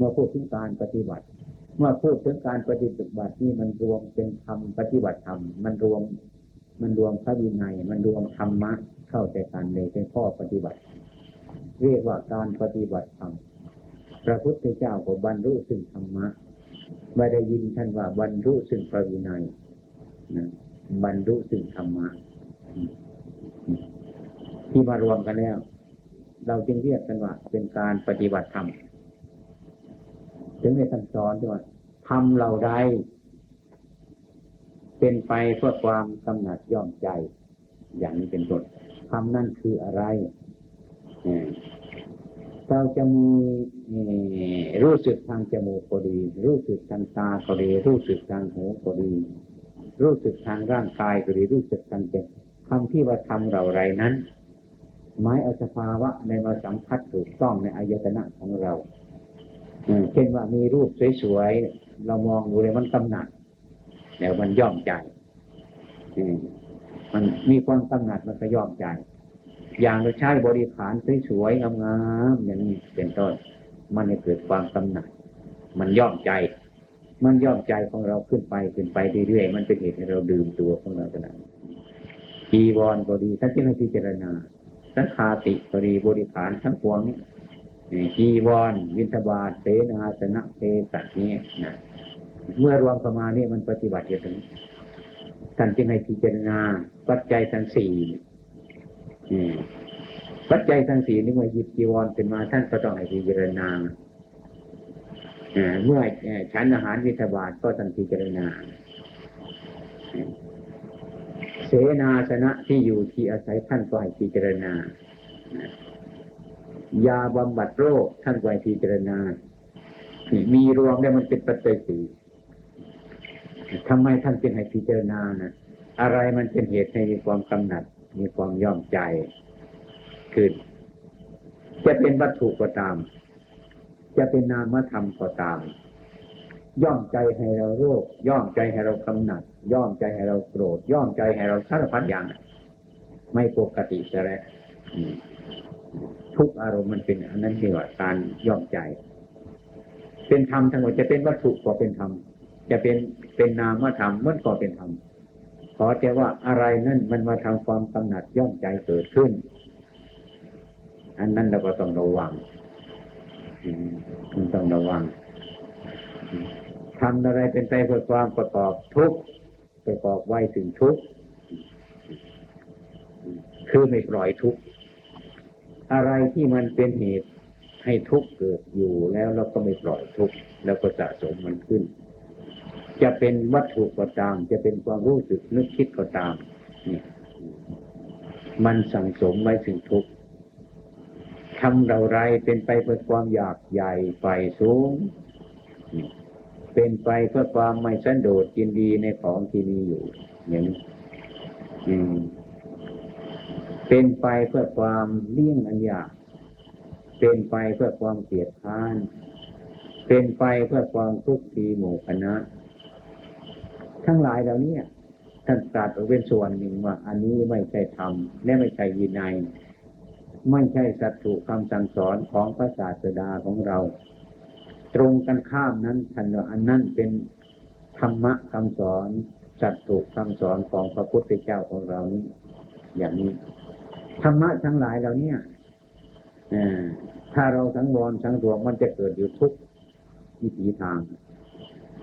เมื่อพูดถึงการปฏิบัติ เมื่อพูดถึงการปฏิบัตินี่มันรวมเป็นธรรมปฏิบัติธรรมมันรวม มันรวมพระวินัย มันรวมธรรมะเข้าใจกันเลยเป็นข้อปฏิบัติ เรียกว่าการปฏิบัติธรรมพระพุทธเจ้าก็บรรลุซึ่งธรรมะไม่ได้ยินท่านว่าบรรลุซึ่งพระวินัยนะบรรลุซึ่งธรรมะที่มารวมกันแล้ว เราจึงเรียกกันว่า เป็นการปฏิบัติธรรม ถึงในท่านสอนว่าทำเราได้ เป็นไปเพื่อความกำหนัดย่อมใจ อย่างนี้เป็นต้นทำนั่นคืออะไรเราจะมีรู้สึกทางจมูกก็ดี รู้สึกทางตาก็ดี รู้สึกทางหูก็ดี รู้สึกทางร่างกายก็ดี รู้สึกทางใจคำที่ว่าทำเราไรนั้น หมายเอาสภาวะในมาสัมผัสถูกต้องในอายตนะของเรา เช่นว่ามีรูปสวยๆ เรามองดูเลยมันกำหนัดแล้วมันย่อมใจมันมีความกำหนัดมันก็ย่อมใจ อย่างเราใช้บริขารสวยๆงามๆอย่างนี้เป็นต้น มันจะเกิดความกำหนัด มันย่อมใจ มันย่อมใจของเราขึ้นไปขึ้นไปเรื่อยๆ มันเป็นเหตุให้เราดื่มตัวของเราขนาดจีวรก็ดีท่านที่ให้พิจารณาสังคาติก็ดีบริขารทั้งปวงนี้ จีวรวินทบาทเสนาสนะเทสัตนี้นะเมื่อรวมประมาณนี้มันปฏิบัติอย่างนี้ท่านจึงให้พิจารณาปัจจัยทั้งสี่ปัจจัยทั้งสี่นี่เมื่อหยิบจีวรเป็นมาท่านก็ต้องให้พิจารณาเมื่อฉันอาหารวิทบาทก็ต้องพิจารณาเสนาสนะที่อยู่ที่อาศัยท่านก็ให้พิจารณา ยาบำบัดโรคท่านไวพิจารณามีรวมแล้วมันเป็นปัจจัยสี่ทำไมท่านจึงให้พิจารณานะอะไรมันเป็นเหตุให้มีความกำหนัด มีความย่อมใจขึ้น จะเป็นวัตถุก็ตาม จะเป็นนามธรรมก็ตาม ย่อมใจให้เราโรค ย่อมใจให้เรากำหนัด ย่อมใจให้เราโกรธ ย่อมใจให้เราสารพัดอย่าง ไม่ปกติจะแล้ว ทุกอารมณ์มันเป็นอันนั้นเรียกว่าการย่อมใจ เป็นธรรมทั้งหมดจะเป็นวัตถุก็เป็นธรรมจะเป็นเป็นนามธรรมมันก็เป็นธรรมขอแต่ว่าอะไรนั่นมันมาทำความกำหนัดย่อมใจเกิดขึ้น อันนั้นเราก็ต้องระวังต้องระวังทำอะไรเป็นไปเพื่อความประกอบทุกประกอบไว้ถึงทุกคือไม่ปล่อยทุก อะไรที่มันเป็นเหตุให้ทุกข์เกิดอยู่แล้วเราก็ไม่ปล่อยทุกข์แล้วก็สะสมมันขึ้น จะเป็นวัตถุก็ตาม จะเป็นความรู้สึกนึกคิดก็ตามเนี่ยมันสั่งสมไว้ถึงทุกข์ทำเราไรเป็นไปเพื่อความอยากใหญ่ไฟสูง เป็นไปเพื่อความไม่สันโดษยินดีในของที่มีอยู่อย่างนี้ เป็นไปเพื่อความเลี่ยงอันยาก เป็นไปเพื่อความเกลียดค้าน เป็นไปเพื่อความทุกข์ทีหมู่คณะ ทั้งหลายเหล่านี้ท่านตรัสเป็นส่วนหนึ่งว่า อันนี้ไม่ใช่ธรรมและไม่ใช่ยินัย ไม่ใช่สัตถุคำสั่งสอนของพระศาสดาของเรา ตรงกันข้ามนั้นท่านว่าอันนั้นเป็นธรรมะคำสอนสัตถุคำสอนของพระพุทธเจ้าของเรานี้อย่างนี้ ธรรมะทั้งหลายเหล่านี้ถ้าเราสังวรสังรวมมันจะเกิดอยู่ทุกวิถีทาง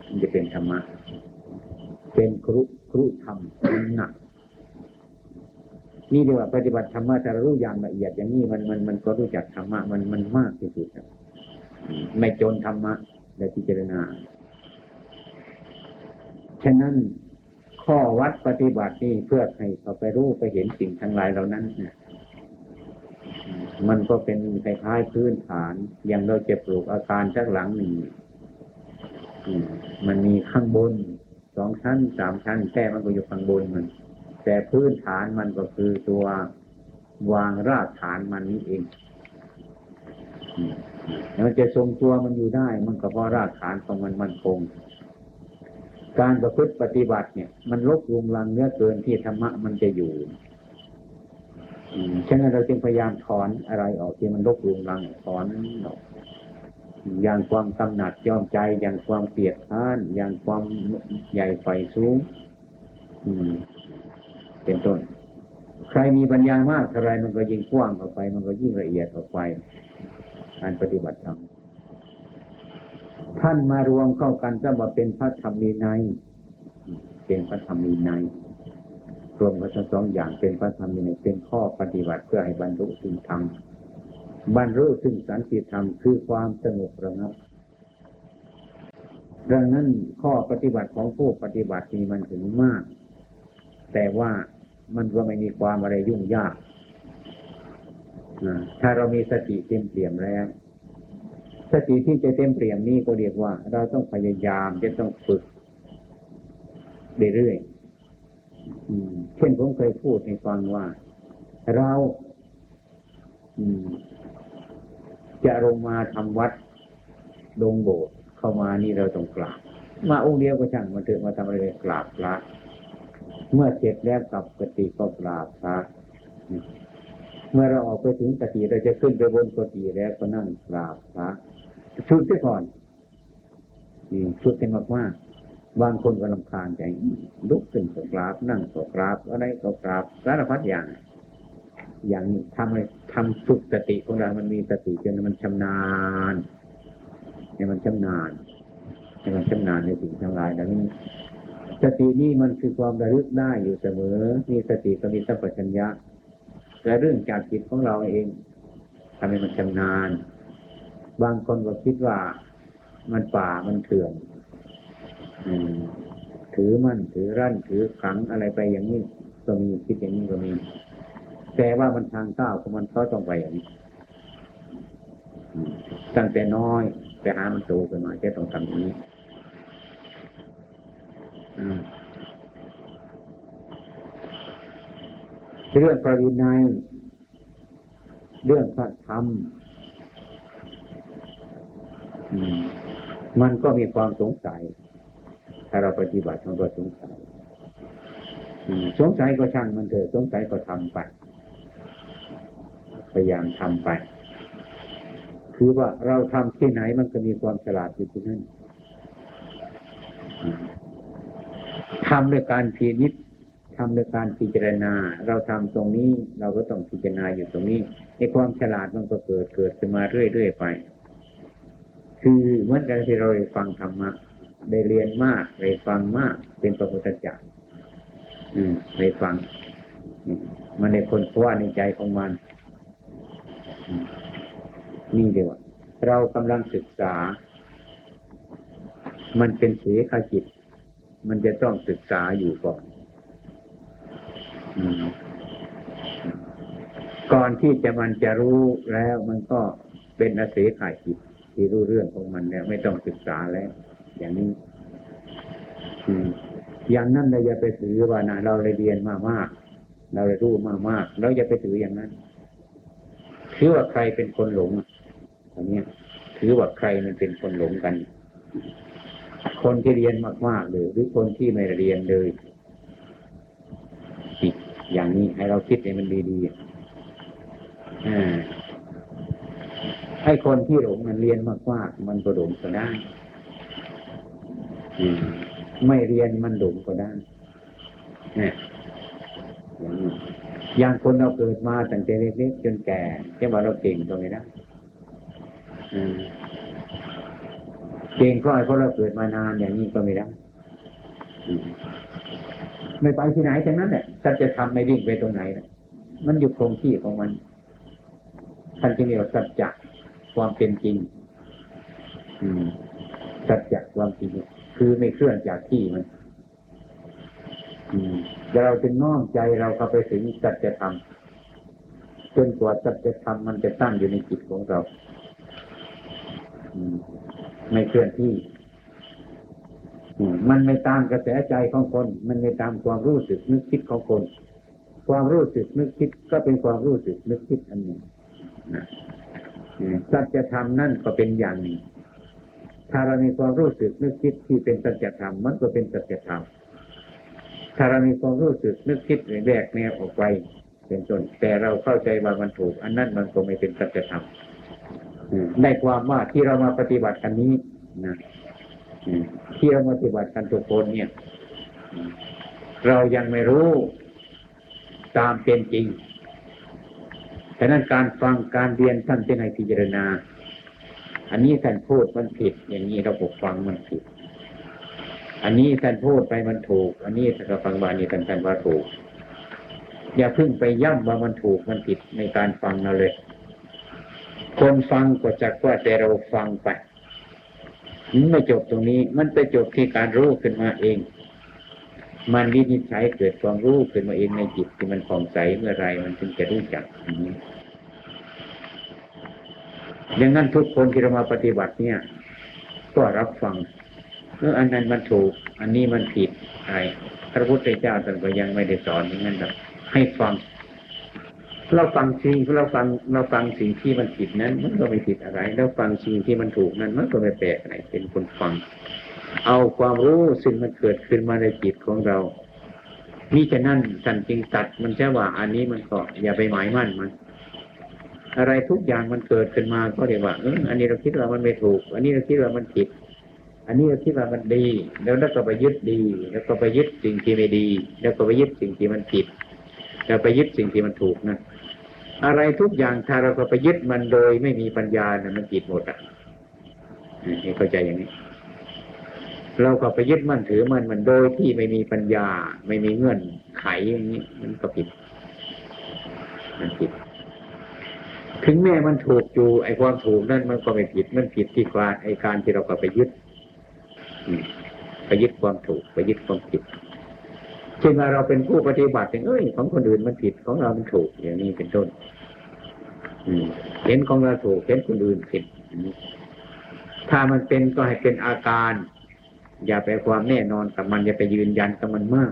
มันจะเป็นธรรมะ เป็นครุครุธรรมหนักนี่เรียกว่าปฏิบัติธรรมะถ้ารู้อย่างละเอียดอย่างนี้มันมันมันก็รู้จักธรรมะมันมันมากที่สุดไม่จนธรรมะในพิจารณา ฉะนั้นข้อวัดปฏิบัตินี่เพื่อให้เขาไปรู้ไปเห็นสิ่งทั้งหลายเหล่านั้นเนี่ย มันก็เป็นคล้ายๆพื้นฐาน อย่างเราจะปลูกอาคารสักหลังหนึ่งมันมีข้างบนสองชั้นสามชั้นแต่มันก็อยู่ข้างบนมัน แต่พื้นฐานมันก็คือตัววางรากฐานมันนี้เองแล้วจะทรงตัวมันอยู่ได้ มันก็เพราะรากฐานของมันมันคง การประพฤติปฏิบัติเนี่ย มันลบลุงลังเนื้อเกินที่ธรรมะมันจะอยู่ ฉะนั้นเราจึงพยายามถอนอะไรออกที่มันลบลุงลังถอนออกอย่างความกำหนัดยอมใจอย่างความเกลียดค้าน อย่างความใหญ่ไฟสูงเป็นต้น ใครมีปัญญามากเท่าไรมันก็ยิ่งกว้างออกไป มันก็ยิ่งละเอียดออกไปการปฏิบัติธรรมท่านมารวมเข้ากันจะมาเป็นพระธรรมมีในยเป็นพระธรรมมีในย รวมกันทั้งสองอย่างเป็นพระธรรมมีในยเป็นข้อปฏิบัติเพื่อให้บรรลุถึงธรรมบรรลุถึงสันติธรรมคือความสงบระงับดังนั้นข้อปฏิบัติของผู้ปฏิบัตินี้มันถึงมาก แต่ว่ามันก็ไม่มีความอะไรยุ่งยากถ้าเรามีสติเต็มเปี่ยมแล้ว สติที่จะเต็มเปี่ยมนี้ก็เรียกว่า เราต้องพยายามจะต้องฝึกเรื่อยๆ เช่นผมเคยพูดให้ฟังว่า เราจะลงมาทำวัดลงโบสถ์เข้ามานี่เราต้องกราบมาองค์เดียวก็ช่างมาเถอะมาทำอะไรกราบพระเมื่อเสร็จแล้วกลับกติก็กราบพระเมื่อเราออกไปถึงกติเราจะขึ้นไปบนกติแล้วก็นั่งกราบพระชุดที่ก่อนชุดเป็นมากมาก บางคนก็ลำคาญใจลุกขึ้นก็กราบ นั่งก็กราบ อะไรก็กราบสารพัดอย่าง อย่างนี้ทำให้ทำฝึกสติของเรา มันมีสติจนมันชำนาญเนี่ยมันชำนาญเนี่ยมันชำนาญในสิ่งทั้งหลายดังนี้สตินี่มันคือความระลึกได้อยู่เสมอ มีสติก็มีสัพพัญญะและเรื่องจากจิตของเราเองทำให้มันชำนาญ บางคนก็คิดว่ามันป่ามันเถื่อน ถือมั่นถือรั่นถือขังอะไรไปอย่างนี้ก็มีคิดอย่างนี้ก็มี แต่ว่ามันทางก้าวของมันเขาต้องไปอย่างนี้ตั้งแต่น้อยไปหามันโตขึ้นมาจะต้องทำอย่างนี้เรื่องพระวินัยเรื่องพระธรรมมันก็มีความสงสัย ถ้าเราปฏิบัติมันก็สงสัยสงสัยก็ช่างมันเถอะสงสัยก็ทำไป พยายามทำไป คือว่าเราทำที่ไหนมันก็มีความฉลาดอยู่ที่นั่นทำด้วยการพินิจทำด้วยการพิจารณา เราทำตรงนี้ เราก็ต้องพิจารณาอยู่ตรงนี้ ในความฉลาดมันก็เกิดเกิดขึ้นมาเรื่อยๆไป คือเหมือนกันที่เราได้ฟังธรรมะ ได้เรียนมากได้ฟังมาก เป็นพระพุทธเจ้าได้ฟัง มันในคนเพราะว่าในใจของมัน นี่เดียวเรากำลังศึกษา มันเป็นเสียขจิต มันจะต้องศึกษาอยู่ก่อนอก่อนที่จะมันจะรู้แล้วมันก็เป็นอาเสขายจิตที่รู้เรื่องของมันแล้วไม่ต้องศึกษาแล้ว อย่างนี้อย่างนั้นเราอย่าไปถือว่านะเราเรียนมามาก เราได้รู้มามากเราอย่าไปถืออย่างนั้นถือว่าใครเป็นคนหลงอันนี้ถือว่าใครมันเป็นคนหลงกัน คนที่เรียนมากๆเลยหรือคนที่ไม่เรียนเลยจิตอย่างนี้ให้เราคิดให้มันดีๆอให้คนที่หลงมันเรียนมากๆมันก็หลงก็ได้ ไม่เรียนมันหลงก็ได้เนี่ยอย่างคนเราเกิดมาตั้งแต่เล็กๆจนแก่จะว่าเราเก่งตรงนี้นะเก่งก็เพราะเราเกิดมานานอย่างนี้ก็ไม่ได้ไม่ไปที่ไหนทั้งนั้นแหละท่านจะทำไม่วิ่งไปตรงไหนนะมันอยู่คงที่ของมันท่านจึงเรียกว่าสัจจะความเป็นจริง อืมสัจจะความจริง คือไม่เคลื่อนจากที่มันอืมแต่เราจึงน้อมใจเราเข้าไปถึงสัจธรรมจนกว่าสัจธรรมมันจะตั้งอยู่ในจิตของเราไม่เคลื่อนที่มันไม่ตามกระแสใจของคน มันไม่ตามความรู้สึกนึกคิดของคน ความรู้สึกนึกคิดก็เป็นความรู้สึกนึกคิดอันหนึ่งสัจธรรมนั่นก็เป็นอย่างหนึ่ง ถ้าเรามีความรู้สึกนึกคิดที่เป็นสัจธรรมมันก็เป็นสัจธรรมถ้าเรามีความรู้สึกนึกคิดแยกแนวออกไป เป็นต้นแต่เราเข้าใจว่ามันถูก อันนั้นมันก็ไม่เป็นสัจธรรมได้ความว่าที่เรามาปฏิบัติกันนี้นะที่เรามาปฏิบัติกันทุกคนเนี่ย เรายังไม่รู้ตามเป็นจริงฉะนั้นการฟังการเรียนท่านเป็นให้พิจารณา อันนี้ท่านพูดมันผิด อย่างนี้เราบอกฟังมันผิด อันนี้ท่านพูดไปมันถูก อันนี้ถ้าเราฟังบานี้ท่านท่านว่าถูก อย่าเพิ่งไปย่ำว่ามันถูกมันผิดในการฟังเราเลย คนฟังก็จักว่าแต่เราฟังไปมันไม่จบตรงนี้ มันไปจบที่การรู้ขึ้นมาเอง มันวินิจฉัยเกิดความรู้ขึ้นมาเองในจิตที่มันผ่องใสเมื่อไรมันถึงจะรู้จักอย่างนี้ ดังนั้นทุกคนที่เรามาปฏิบัติเนี่ย ก็รับฟังเอออันนั้นมันถูก อันนี้มันผิดอะไรพระพุทธเจ้าท่านก็ยังไม่ได้สอนอย่างนั้นหรอกให้ฟัง เราฟังสิ่งเราฟังเราฟังสิ่งที่มันผิดนั้น มันก็ไม่ผิดอะไร เราฟังสิ่งที่มันถูกนั้น มันก็ไม่แปลกอะไรเป็นคนฟัง เอาความรู้ซึ่งมันเกิดขึ้นมาในจิตของเรามิฉะนั้นท่านจึงตัดมันใช่ว่า อันนี้มันก็อย่าไปหมายมั่นมัน อะไรทุกอย่างมันเกิดขึ้นมาก็เรียกว่าเอออันนี้เราคิดว่ามันไม่ถูก อันนี้เราคิดว่ามันผิด อันนี้เราคิดว่ามันดี แล้วเราก็ไปยึดดี แล้วก็ไปยึดสิ่งที่ไม่ดี แล้วก็ไปยึดสิ่งที่มันผิดแล้วไปยึดสิ่งที่มันถูกนะอะไรทุกอย่างถ้าเราก็ไปยึดมันโดยไม่มีปัญญาเนะมันผิดหมดอะให้เข้าใจอย่างนี้เราก็ไปยึดมั่นถือมันมันโดยที่ไม่มีปัญญา ไม่มีเงื่อนไขอย่างนี้ มันก็ผิดมันผิด ถึงแม้มันถูกอยู่ไอ้ความถูกนั่นมันก็ไม่ผิดมันผิดที่การไอ้การที่เราก็ไปยึดไปยึดความถูกไปยึดความผิดเช่นว่าเราเป็นผู้ปฏิบัติเอ้ยของคนอื่นมันผิดของเรามันถูกอย่างนี้เป็นต้นเห็นของเราถูกเห็นคนอื่นผิดถ้ามันเป็นก็ให้เป็นอาการ อย่าไปความแน่นอนกับมันอย่าไปยืนยันกับมันมาก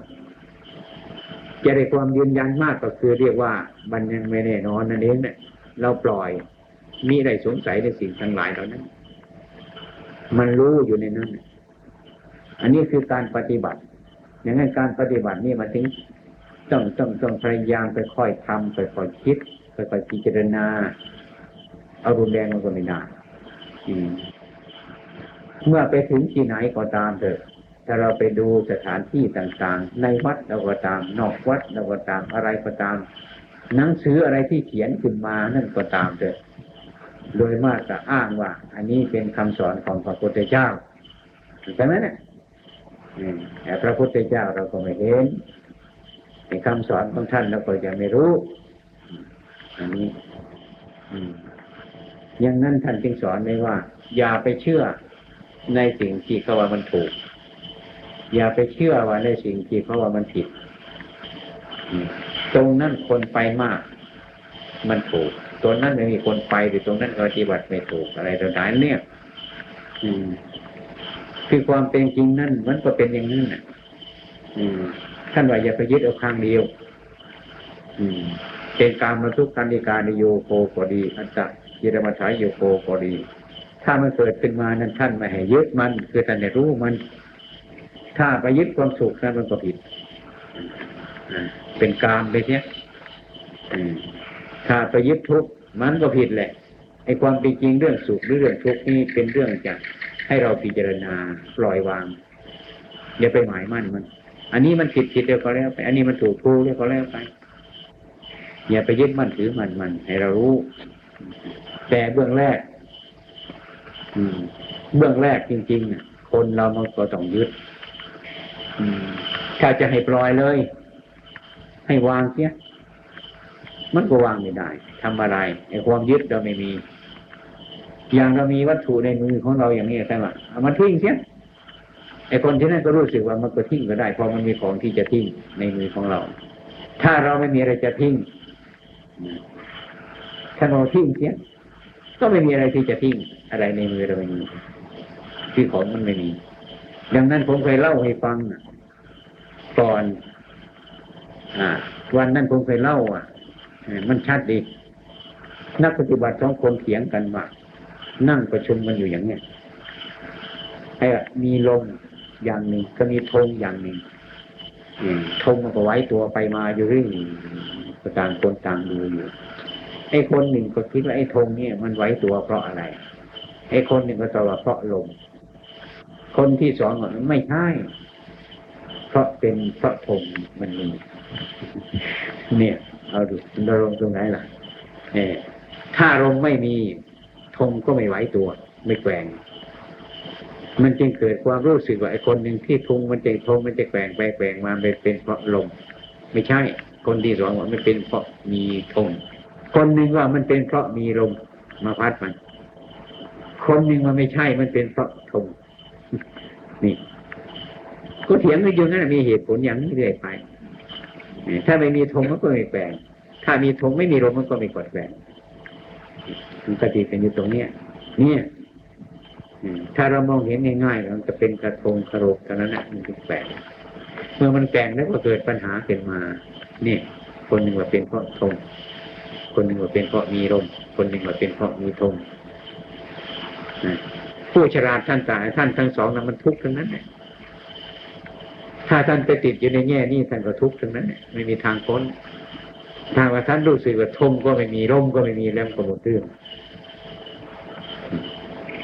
จะได้ความยืนยันมากก็คือเรียกว่ามันยังไม่แน่นอนนั่นเองเนี่ย เราปล่อยมีอะไรสงสัยในสิ่งทั้งหลายเหล่านั้น มันรู้อยู่ในนั้น อันนี้คือการปฏิบัติอย่างนั้นการปฏิบัตินี่มาถึงต้องต้องต้องพยายามไปค่อยทำไปค่อยคิดไปค่อยพิจารณาเอารุนแรงมันก็ไม่ได้เมื่อไปถึงที่ไหนก็ตามเถอะถ้าเราไปดูสถานที่ต่างๆ ในวัดเราก็ตาม นอกวัดเราก็ตามอะไรก็ตาม หนังสืออะไรที่เขียนขึ้นมานั่นก็ตามเถอะโดยมากจะอ้างว่า อันนี้เป็นคำสอนของพระพุทธเจ้าใช่ไหมเนี่ยแต่พระพุทธเจ้าเราก็ไม่เห็นในคำสอนของท่านเราก็ยังไม่รู้ อันนี้อย่างนั้นท่านจึงสอนไว้ว่า อย่าไปเชื่อในสิ่งที่เขาว่ามันถูก อย่าไปเชื่อว่าในสิ่งที่เขาว่ามันผิด ตรงนั้นคนไปมาก มันถูกตรงนั้นไม่มีคนไปหรือตรงนั้นปฏิบัติไม่ถูกอะไรต่างๆเนี่ยคือความเป็นจริงนั่นมันก็เป็นอย่างนั้นน่ะท่านว่าอย่าไปยึดเอาข้างเดียวเป็นการมาทุกขันิการโยโคก็ดี อัตตะยิรมัฐายโยโคก็ดี ถ้ามันเกิดขึ้นมานั้นท่านไม่ให้ยึดมัน คือท่านได้รู้มัน ถ้าไปยึดความสุขนั้นมันก็ผิด เป็นกามไปเนี้ยถ้าไปยึดทุกข์มันก็ผิดแหละไอ้ความเป็นจริงเรื่องสุขหรือเรื่องทุกข์นี่เป็นเรื่องจะให้เราพิจารณาปล่อยวางอย่าไปหมายมั่นมัน อันนี้มันผิดผิดเดียวก็แล้วไป อันนี้มันถูกถูกเดียวก็แล้วไปอย่าไปยึดมั่นถือมันมัน ให้เรารู้ แต่เบื้องแรก อืม เบื้องแรกจริงๆคนเรามันก็ต้องยึด อืม ถ้าจะให้ปล่อยเลย ให้วางเสียมันก็วางไม่ได้ทำอะไรไอ้ความยึดเราไม่มี อย่างเรามีวัตถุในมือของเราอย่างนี้ใช่ไหมเอามันทิ้งเสียไอ้คนที่นั่นก็รู้สึกว่ามันก็ทิ้งก็ได้เพราะมันมีของที่จะทิ้งในมือของเรา ถ้าเราไม่มีอะไรจะทิ้งถ้าเราทิ้งเสียก็ไม่มีอะไรที่จะทิ้งอะไรในมือเราไม่มีที่ของมันไม่มี ดังนั้นผมเคยเล่าให้ฟังก่อน วันนั้นผมเคยเล่า อะมันชัดดีนักปฏิบัติสองคนเถียงกันว่านั่งประชุมกันอยู่อย่างเนี้ยไอ้มีลมอย่างหนึ่งก็มีธงอย่างหนึ่งธงมันก็ไว้ตัวไปมาอยู่เรื่อยต่างคนต่างดูอยู่ ไอ้คนหนึ่งก็คิดว่าไอ้ธงเนี่ยมันไหวตัวเพราะอะไร ไอ้คนหนึ่งก็ตอบว่าเพราะลม คนที่สองก็ไม่ใช่ เพราะเป็นเพราะธงมันมี เนี่ยเอาดูดารมณ์ตรงไหนล่ะเนี่ยถ้าลมไม่มีธงก็ไม่ไหวตัว ไม่แกว่ง มันจึงเกิดความรู้สึกว่าไอ้คนหนึ่งที่ทุงมันจะทงมันจะแกว่งไปแกว่งมาเป็นเพราะลมไม่ใช่ คนที่สองว่ามันเป็นเพราะมีธงคนหนึ่งว่ามันเป็นเพราะมีลมมาพัดมัน คนหนึ่งว่าไม่ใช่มันเป็นเพราะธงนี่ก็เถียงกันอยู่นั่นมีเหตุผลอย่างนี้เรื่อยไป ถ้าไม่มีธงมันก็ไม่แปลงถ้ามีธงไม่มีลมมันก็ไม่กดแปลงมันก็ตีกันอยู่ตรงเนี้ยเนี่ยถ้าเรามองเห็นง่ายๆมันจะเป็นกระทงกระโหลกเท่านั้นแหละมันแปลงเมื่อมันแปลงแล้วก็เกิดปัญหาขึ้นมาเนี่ยคนหนึ่งว่าเป็นเพราะธงคนหนึ่งว่าเป็นเพราะมีลมคนหนึ่งว่าเป็นเพราะมีธงผู้ฉลาท่านตายท่านทั้งสองนั้นมันทุกข์ทั้งนั้น ถ้าท่านไปติดอยู่ในแง่นี้ท่านก็ทุกข์ทั้งนั้นไม่มีทางพ้นถ้าว่าท่านรู้สึกว่าทมก็ไม่มีร่มก็ไม่มีแล้วก็หมดเรื่อง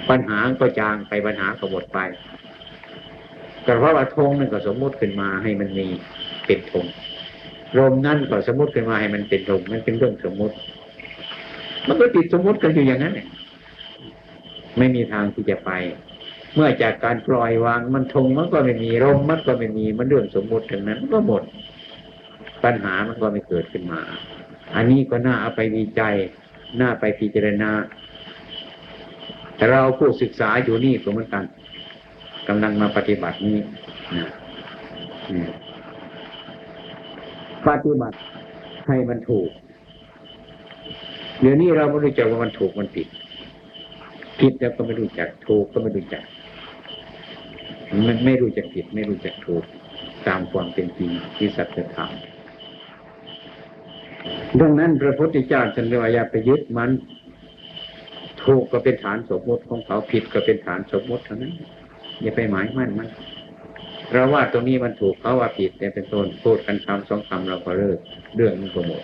ปัญหาก็จางไปปัญหาก็หมดไปแต่เพราะว่าธงนั่นก็สมมุติขึ้นมาให้มันมีเป็นธงลมนั่นก็สมมติขึ้นมาให้มันเป็นลมมันเป็นเรื่องสมมติ มันก็ติดสมมติกันอยู่อย่างนั้นไม่มีทางที่จะไป เมื่อจากการปล่อยวางมันทงมันก็ไม่มีลมมันก็ไม่มีมันเรื่องสมมติทั้งนั้นก็หมด ปัญหามันก็ไม่เกิดขึ้นมา อันนี้ก็น่าเอาไปวิจัยน่าไปพิจารณาแต่เราผู้ศึกษาอยู่นี่ก็เหมือนกันกำลังมาปฏิบัตินี้นะปฏิบัติให้มันถูก เดี๋ยวนี้เราไม่รู้จักว่ามันถูกมันผิดผิดแล้วก็ไม่รู้จักถูกก็ไม่รู้จัก มันไม่รู้จักผิด ไม่รู้จักถูกตามความเป็นจริงที่สัจธรรมดังนั้นพระพุทธเจ้าท่านเรียกว่าอย่าไปยึดมัน ถูกก็เป็นฐานสมมติของเขาผิดก็เป็นฐานสมมติเท่านั้นอย่าไปหมายมั่นมันเราว่าตรงนี้มันถูกเขาว่าผิดเนี่ยเป็นต้นพูดกันคำสองคำเราก็เลิกเรื่องมันก็หมด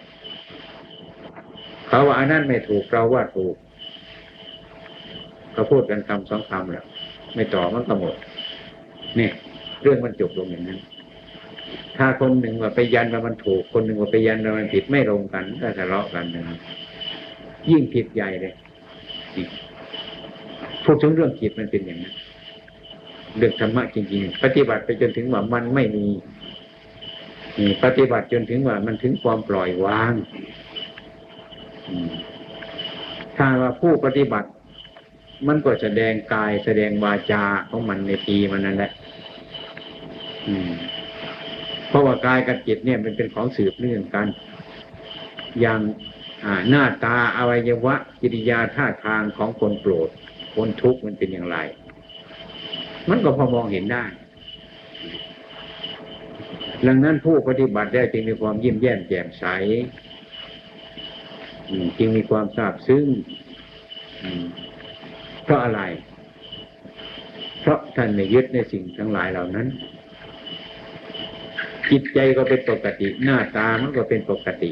เขาว่าอันนั้นไม่ถูกเราว่าถูกเขาพูดกันคำสองคำแล้วไม่ต่อมันก็หมด เนี่ย เรื่องมันจบลงอย่างนั้น ถ้าคนหนึ่งว่าไปยันว่ามันถูก คนหนึ่งว่าไปยันว่ามันผิดไม่ลงกันก็ทะเลาะกันนะยิ่งผิดใหญ่เลยพูดถึงเรื่องผิดมันเป็นอย่างนั้นเรื่องธรรมะจริงๆ ปฏิบัติไปจนถึงว่ามันไม่มีปฏิบัติจนถึงว่ามันถึงความปล่อยวางถ้าว่าผู้ปฏิบัติ มันก็แสดงกายแสดงวาจาของมันในปีมันนั่นแหละ เพราะว่ากายกับจิตเนี่ยมันเป็นของสืบเนื่องกัน อย่างหน้าตาอวัยวะกิริยาท่าทางของคนโกรธคนทุกข์มันเป็นอย่างไร มันก็พอมองเห็นได้ ดังนั้นผู้ปฏิบัติได้จึงมีความยิ้มแย้มแจ่มใสจึงมีความทราบซึ้งเพราะอะไร เพราะท่านไม่ยึดในสิ่งทั้งหลายเหล่านั้น จิตใจก็เป็นปกติ หน้าตามันก็เป็นปกติ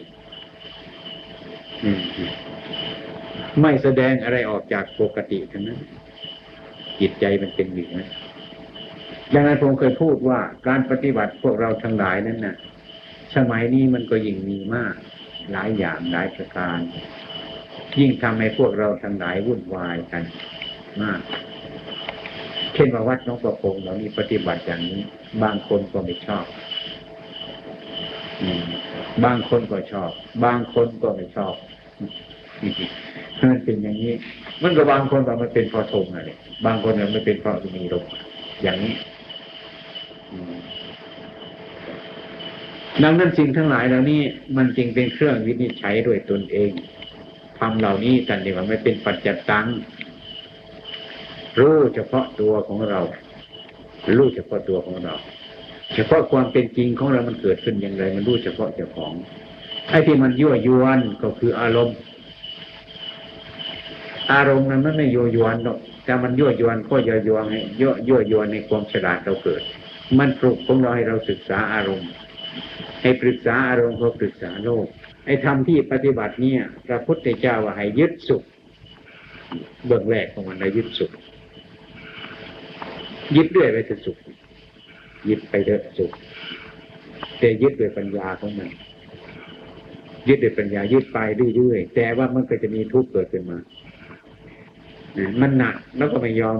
ไม่แสดงอะไรออกจากปกติทั้งนั้น จิตใจมันเป็นอย่างนั้นดังนั้นผมเคยพูดว่าการปฏิบัติพวกเราทั้งหลายนั้นนะ่ะ สมัยนี้มันก็ยิ่งมีมาก หลายอย่างหลายประการ ยิ่งทำให้พวกเราทั้งหลายวุ่นวายกันมาก เช่นว่าวัดน้องประพงเรามีปฏิบัติอย่างนี้ บางคนก็ไม่ชอบ บางคนก็ชอบ บางคนก็ไม่ชอบมันเป็นอย่างนี้ มันก็บางคนว่ามันเป็นพราะทงอะไรบางคนเนี่ยมันเป็นเพราะมีลมอย่างนี้ดังนั้นสิ่งทั้งหลายเหล่านี้มันจึงเป็นเครื่องวินิจฉัยด้วยตนเองทำเหล่านี้กันดีว่าไม่เป็นปัจจัตตังรู้เฉพาะตัวของเรา รู้เฉพาะตัวของเรา เฉพาะความเป็นจริงของเรามันเกิดขึ้นอย่างไร มันรู้เฉพาะเจ้าของไอ้ที่มันยั่วยวนก็คืออารมณ์ อารมณ์นั้นมันไม่ยั่วยวนหรอกแต่มันยั่วยวนก็ยั่วยวนให้ยั่วยั่วยวนในความฉลาดเราเกิด มันปลุกของเราให้เราศึกษาอารมณ์ ให้ปรึกษาอารมณ์ก็ปรึกษาโลกไอ้ธรรมที่ปฏิบัติเนี่ยพระพุทธเจ้าว่าให้ยึดสุขเบื้องแรกของมันนะยึดสุขยึดด้วยไปถึงสุข ยึดไปเถอะสุขแต่ยึดด้วยปัญญาของมัน ยึดด้วยปัญญายึดไปเรื่อยๆแต่ว่ามันก็จะมีทุกข์เกิดขึ้นมามันหนักแล้วก็ไม่ยอม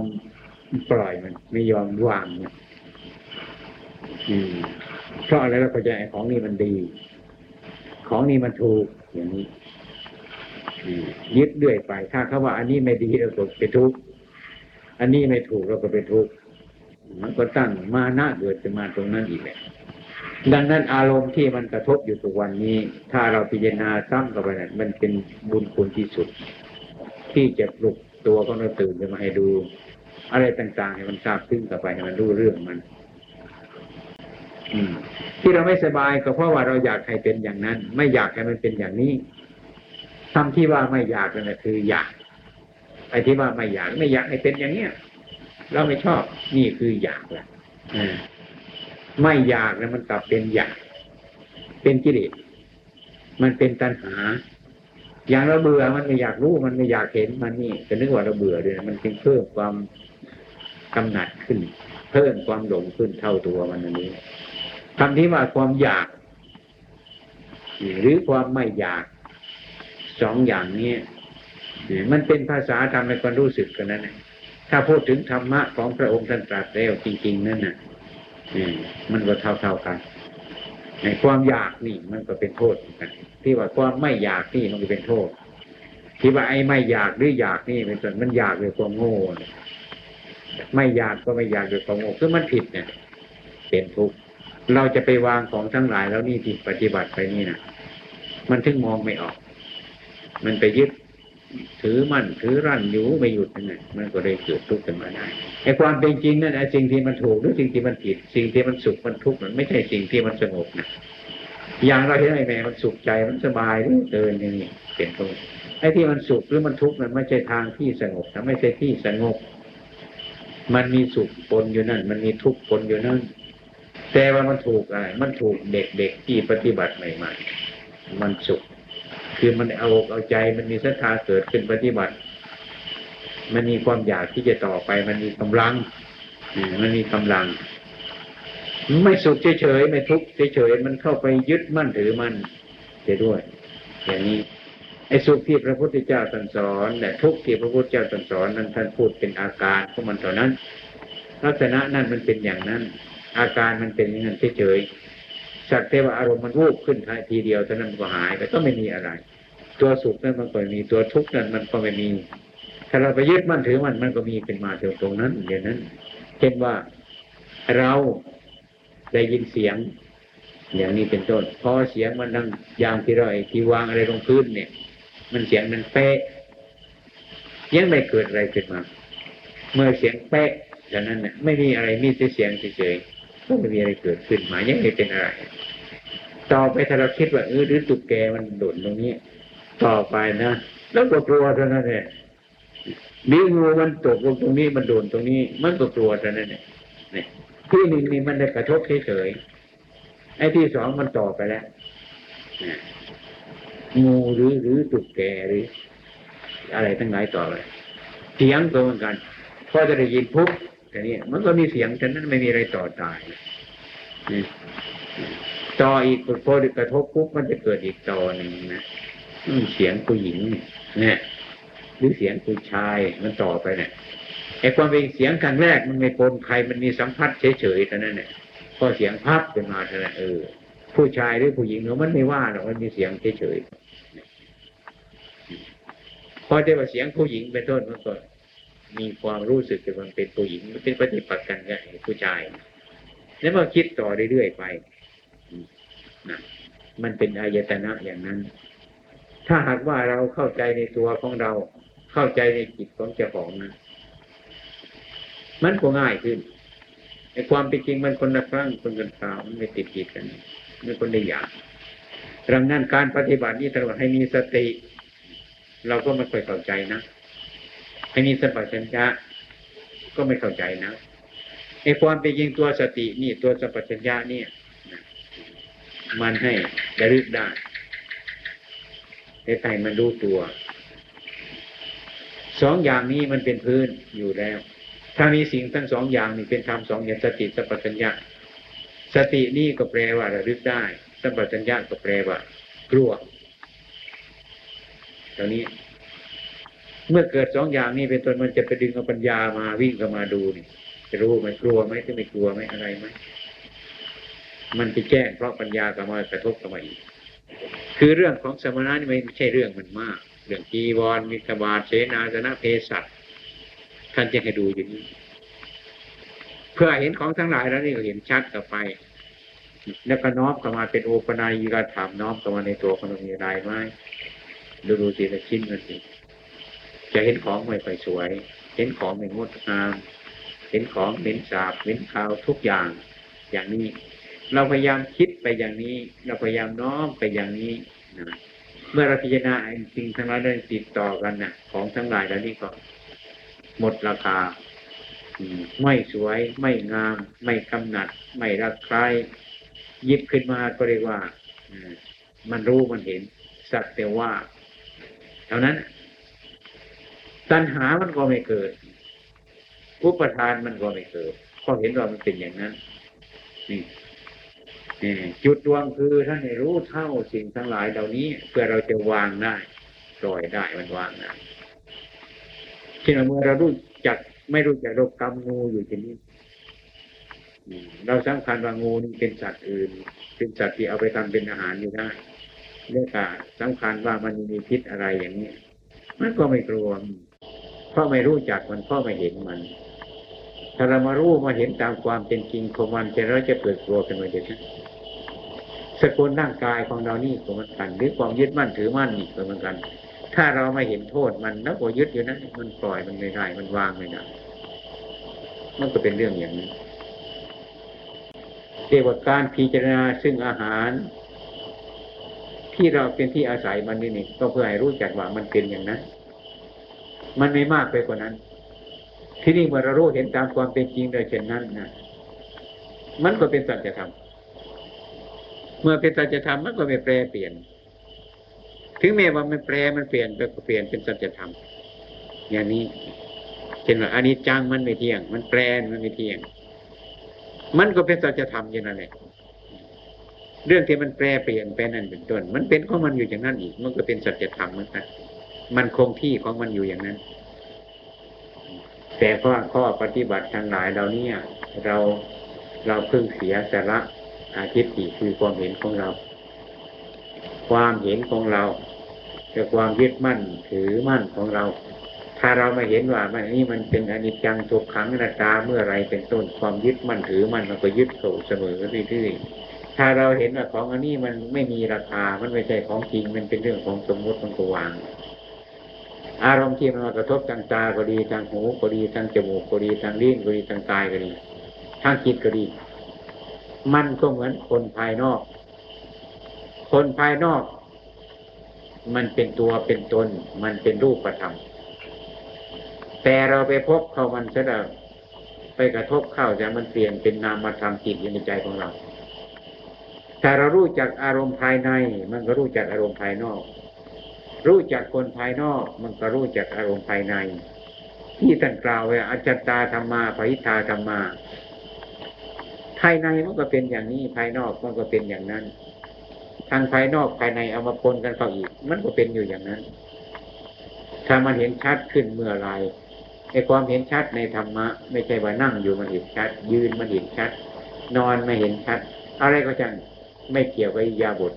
ปล่อยมัน ไม่ยอมวางมันเพราะอะไรเราก็จะไอ้ของนี้มันดี ของนี้มันถูกอย่างนี้ยึดเรื่อยไป ถ้าเขาว่า อันนี้ไม่ดีเราก็ไปทุกข์อันนี้ไม่ถูกเราก็ไปทุกข์ มันก็ตั้งมาหน้าเกิดจะมาตรงนั้นอีกแหละดังนั้นอารมณ์ที่มันกระทบอยู่ทุกวันนี้ ถ้าเราพิจารณาซ้ำกับไปนั้นมันเป็นบุญคุณที่สุด ที่จะปลุกตัวของเราตื่นจะมาให้ดู อะไรต่างๆ ให้มันทราบซึ้งกับไปให้มันรู้เรื่องมัน อืม ที่เราไม่สบายก็เพราะว่าเราอยากให้เป็นอย่างนั้น ไม่อยากให้มันเป็นอย่างนี้ทำที่ว่าไม่อยากนั่นคืออยากไอ้ที่ว่าไม่อยากไม่อยากให้เป็นอย่างเนี้ย เราไม่ชอบ นี่คืออยากแหละไม่อยากแล้วมันกลับเป็นอยาก เป็นกิเลสมันเป็นตัณหา อย่างเราเบื่อมันไม่อยากรู้มันไม่อยากเห็นมันนี่จะนึกว่าเราเบื่อเลยมันเพียงเพิ่มความกำหนัดขึ้น เพิ่มความหลงขึ้นเท่าตัวมันอันนี้คำที่ว่าความอยาก หรือความไม่อยากสองอย่างนี้มันเป็นภาษาทำให้คนรู้สึกกันนั้น ถ้าพูดถึงธรรมะของพระองค์ท่านตรัสแล้วจริง ๆ นั่นน่ะมันก็เท่าๆกันในความอยากนี่มันก็เป็นโทษกันที่ว่าความไม่อยากนี่มันก็เป็นโทษ ที่ว่าไอ้ไม่อยากหรืออยากนี่เป็นส่วนมันอยากด้วยความโง่ไม่อยากก็ไม่อยากด้วยความโง่คือมันผิดเนี่ย เป็นทุกข์เราจะไปวางของทั้งหลายแล้วนี่ที่ปฏิบัติไปนี่นะมันถึงมองไม่ออก มันไปยึด ถือมั่นถือรั่นอยู่ไม่หยุดนั่นแหละมันก็เลยเกิดทุกข์ขึ้นมาได้ไอ้ความเป็นจริงนั่นไอ้สิ่งที่มันถูกหรือสิ่งที่มันผิด สิ่งที่มันสุขมันทุกข์มันไม่ใช่สิ่งที่มันสงบนะอย่างเราเห็นไอ้แม่มันสุขใจมันสบายเดินอย่างนี้เป็นต้นไอ้ที่มันสุขหรือมันทุกข์มันไม่ใช่ทางที่สงบนะไม่ใช่ที่สงบ มันมีสุขปนอยู่นั่น มันมีทุกข์ปนอยู่นั่นแต่ว่ามันถูกอะไรมันถูกเด็กๆที่ปฏิบัติใหม่ ๆ มันสุข คือมันเอาเอาใจมันมีศรัทธาเกิดขึ้นปฏิบัติ มันมีความอยากที่จะต่อไป มันมีกำลังมันมีกำลัง ไม่สุขเฉยๆไม่ทุกข์เฉยๆมันเข้าไปยึดมั่นถือมั่นเสียด้วย อย่างนี้ไอ้สุขที่พระพุทธเจ้าตรัสสอนแต่ทุกข์ที่พระพุทธเจ้าตรัสสอนนั้นท่านพูดเป็นอาการของมันเท่านั้น ลักษณะนั้นมันเป็นอย่างนั้น อาการมันเป็นอย่างนั้นเฉยๆ สักแต่ว่าอารมณ์มันวูบขึ้นทีเดียวเท่านั้นก็หายไปก็ไม่มีอะไร ตัวสุขนั้นมันก็มีตัวทุกข์นั้นมันก็ไม่มี ถ้าเราไปยึดมั่นถือมันมันก็มีเป็นมาถึงตรงนั้นอย่างนั้น เช่นว่าเราได้ยินเสียง อย่างนี้เป็นต้นพอเสียงมันดังอย่างที่เราไอ้ที่วางอะไรลงพื้นเนี่ย มันเสียงมันเป๊ะยังไม่เกิดอะไรขึ้นมา เมื่อเสียงเป๊ะดังนั้นเนี่ยไม่มีอะไรมีแต่เสียงเฉย ก็ไม่มีอะไรเกิดขึ้นมายังไม่เป็นอะไร ต่อไปถ้าเราคิดว่าเออหรือตุกแกมันโดดตรงนี้ ต่อไปนะแล้วก็กลัวเท่านั้นแหละมีงูมันตกลงตรงนี้มันโดนตรงนี้ มันก็กลัวเท่านั้นเนี่ยที่หนึ่งนี่มันได้กระทบเฉยๆไอ้ที่สองมันต่อไปแล้วงูหรือหรือตุกแกหรือ อะไรทั้งหลายต่อไปเสียงตัวเหมือนกันพอจะได้ยินปุ๊บ แต่นี้มันก็มีเสียงฉะนั้นไม่มีอะไรต่อตายต่ออีกพอกระทบปุ๊บมันจะเกิดอีกต่อหนึ่งนะเสียงผู้หญิงเนี่ยหรือเสียงผู้ชายมันต่อไปเนี่ยไอ้ความเป็นเสียงครั้งแรกมันไม่ปนใครมันมีสัมผัสเฉยๆเท่านั้นเนี่ยพอเสียงพับเป็นมาเท่านั้นเออผู้ชายหรือผู้หญิงเนาะมันไม่ว่าหรอกมันมีเสียงเฉยๆพอได้ว่าเสียงผู้หญิงเป็นต้นมันก็ มีความรู้สึกว่มันเป็นผู้หญิงมันเป็นปฏิปักษ์กันกับผู้ชาย แล้วมาคิดต่อเรื่อยๆไปนะมันเป็นอายตนะอย่างนั้น ถ้าหากว่าเราเข้าใจในตัวของเรา เข้าใจในจิตของเจ้าของนะมันก็ง่ายขึ้นในความเป็นจริงมันคนละครั้งคนกันคราวมันไม่ติดติดกันไม่คนได้อย่างดังนั้นการปฏิบัตินี้ตลอดให้มีสติ เราก็ไม่ค่อยเข้าใจนะ ให้มีสัมปชัญญะก็ไม่เข้าใจนะไอ้ความเป็นจริงตัวสตินี่ตัวสัมปชัญญะนี่มันให้ระลึกได้แต่ใจมันรู้ตัวสองอย่างนี้มันเป็นพื้นอยู่แล้ว ถ้ามีสิ่งทั้งสองอย่างนี่เป็นธรรมสองอย่างสติสัพพัญญะ สตินี่ก็แปลว่าระลึกได้สัพพัญญะก็แปลว่ากลัวตอนนี้ เมื่อเกิดสองอย่างนี้เป็นต้นมันจะไปดึงเอาปัญญามาวิ่งเข้ามาดูนี่จะรู้ไหมกลัวไหมจะไม่กลัวไหมอะไรไหมมันไปแจ้งเพราะปัญญากมากระทบกับมาอีก คือเรื่องของสมณะนี่ไม่ใช่เรื่องมันมาก เรื่องจีวรมิกบาทเสนาสนะเพศัตท่านจะให้ดูอย่างนี้ เพื่อเห็นของทั้งหลายแล้วนี่ก็เห็นชัดกับไป แล้วก็น้อมเข้ามาเป็นโอปนายิกาถามน้อมเข้ามาในตัวคนมีอะไรไหมดูดูสิละชิ้นกันสิ จะเห็นของไม่ค่อยสวย เห็นของไม่งดงาม เห็นของเห็นสาบเห็นขาวทุกอย่าง อย่างนี้ เราพยายามคิดไปอย่างนี้ เราพยายามน้อมไปอย่างนี้นะเมื่อเราพิจารณาสิ่งทั้งหลายได้ติดต่อกันนะของทั้งหลายแล้วนี่ก็หมดราคาไม่สวยไม่งาม ไม่กำหนัด ไม่รักใครยิบขึ้นมาก็เรียกว่ามันรู้มันเห็น สักแต่ว่า เท่านั้น ตัณหามันก็ไม่เกิดอุปทานมันก็ไม่เกิดเพราะเห็นว่ามันเป็นอย่างนั้นนี่จุดดวงคือท่านให้รู้เท่าสิ่งทั้งหลายเหล่านี้ เพื่อเราจะวางได้ปล่อยได้มันวางได้เช่นเมื่อเรารู้จักไม่รู้จักโรคกรรมงูอยู่ที่นี้เราสำคัญว่างูนี่เป็นสัตว์อื่น เป็นสัตว์ที่เอาไปทำเป็นอาหารอยู่ได้เรื่องการสำคัญว่ามันมีพิษอะไรอย่างนี้มันก็ไม่กลัว เพราะไม่รู้จักมันเพราะไม่เห็นมัน ถ้าเรามารู้มาเห็นตามความเป็นจริงของมันจะเราจะเกิดกลัวกันมาเด็ดสกุลร่างกายของเรานี่ก็เหมือนกันหรือความยึดมั่นถือมั่นนี่ก็เหมือนกัน ถ้าเราไม่เห็นโทษมันแล้วก็ยึดอยู่นั้นมันปล่อยมันไม่ได้มันวางไม่ได้มันก็เป็นเรื่องอย่างนี้เกี่ยวกับการพิจารณาซึ่งอาหาร ที่เราเป็นที่อาศัยมันนี่นี่ก็เพื่อให้รู้จักว่ามันเป็นอย่างนั้น มันไม่มากไปกว่านั้น ที่นี่เมื่อเรารู้เห็นตามความเป็นจริงโดยเช่นนั้นนะมันก็เป็นสัจธรรมเมื่อเป็นสัจธรรมมันก็ไม่แปรเปลี่ยน ถึงแม้ว่ามันแปรมันเปลี่ยนก็เปลี่ยนเป็นสัจธรรมอย่างนี้เช่นว่าอันนี้จังมันไม่เที่ยง มันแปรมันไม่เที่ยง มันก็เป็นสัจธรรมอย่างนั้นแหละเรื่องที่มันแปรเปลี่ยนไปนั่นเป็นต้น มันเป็นของมันอยู่อย่างนั้นอีก มันก็เป็นสัจธรรมเหมือนกัน มันคงที่ของมันอยู่อย่างนั้น แต่เพราะข้อปฏิบัติทางหลายเราเนี่ย เราเราเพิ่งเสียสาระอาทิตย์ที่คือความเห็นของเรา ความเห็นของเราแต่ความยึดมั่นถือมั่นของเรา ถ้าเราไม่เห็นว่ามันนี่มันเป็นอนิจจังทุกขังนาตาเมื่อไรเป็นต้นความยึดมั่นถือมั่นมันก็ยึดเขาเสมอเรื่อยๆถ้าเราเห็นว่าของอันนี้มันไม่มีราคา มันไม่ใช่ของจริง มันเป็นเรื่องของสมมติมันก็วาง อารมณ์ที่มันกระทบทางตาก็ดีทางหูก็ดีทางจมูกก็ดีทางลิ้นก็ดีทางกายก็ดีทางจิตก็ดี มันก็เหมือนคนภายนอก คนภายนอก มันเป็นตัวเป็นตน มันเป็นรูปธรรมแต่เราไปพบเขามันจะไปกระทบเข้าจะมันเปลี่ยนเป็นนามธรรมจิตอยู่ในใจของเราแต่เรารู้จักอารมณ์ภายใน มันก็รู้จักอารมณ์ภายนอก รู้จักคนภายนอกมันก็รู้จักอารมณ์ภายใน ที่ท่านกล่าวไว้อาจตตาธรรมาภิทาธรรมา ภายในมันก็เป็นอย่างนี้ภายนอกมันก็เป็นอย่างนั้น ทางภายนอกภายในเอามาปนกันเข้าอีก มันก็เป็นอยู่อย่างนั้น ถ้ามันเห็นชัดขึ้นเมื่อไรไอ้ความเห็นชัดในธรรมะ ไม่ใช่ว่านั่งอยู่มันเห็นชัด ยืนมันเห็นชัด นอนไม่เห็นชัด อะไรก็จังไม่เกี่ยวกับยาบท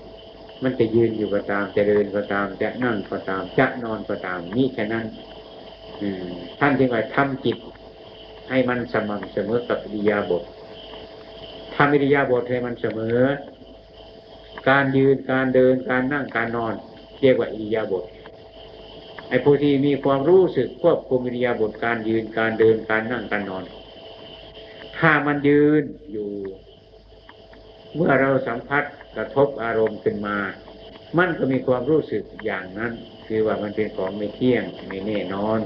มันจะยืนอยู่ก็ตามจะเดินก็ตาม จะนั่งก็ตาม จะนอนก็ตาม นี่แค่นั้นท่านจึงว่าทำจิต ให้มันสม่ำเสมอกับอิยาบททำอิริยาบถให้มันเสมอ การยืนการเดินการนั่งการนอน เรียกว่าอิริยาบถไอ้ผู้ที่มีความรู้สึกควบคุมอิริยาบถการยืนการเดินการนั่งการนอน ถ้ามันยืนอยู่ เมื่อเราสัมผัสกระทบอารมณ์ขึ้นมา มันก็มีความรู้สึกอย่างนั้น คือว่ามันเป็นของไม่เที่ยงไม่แน่นอน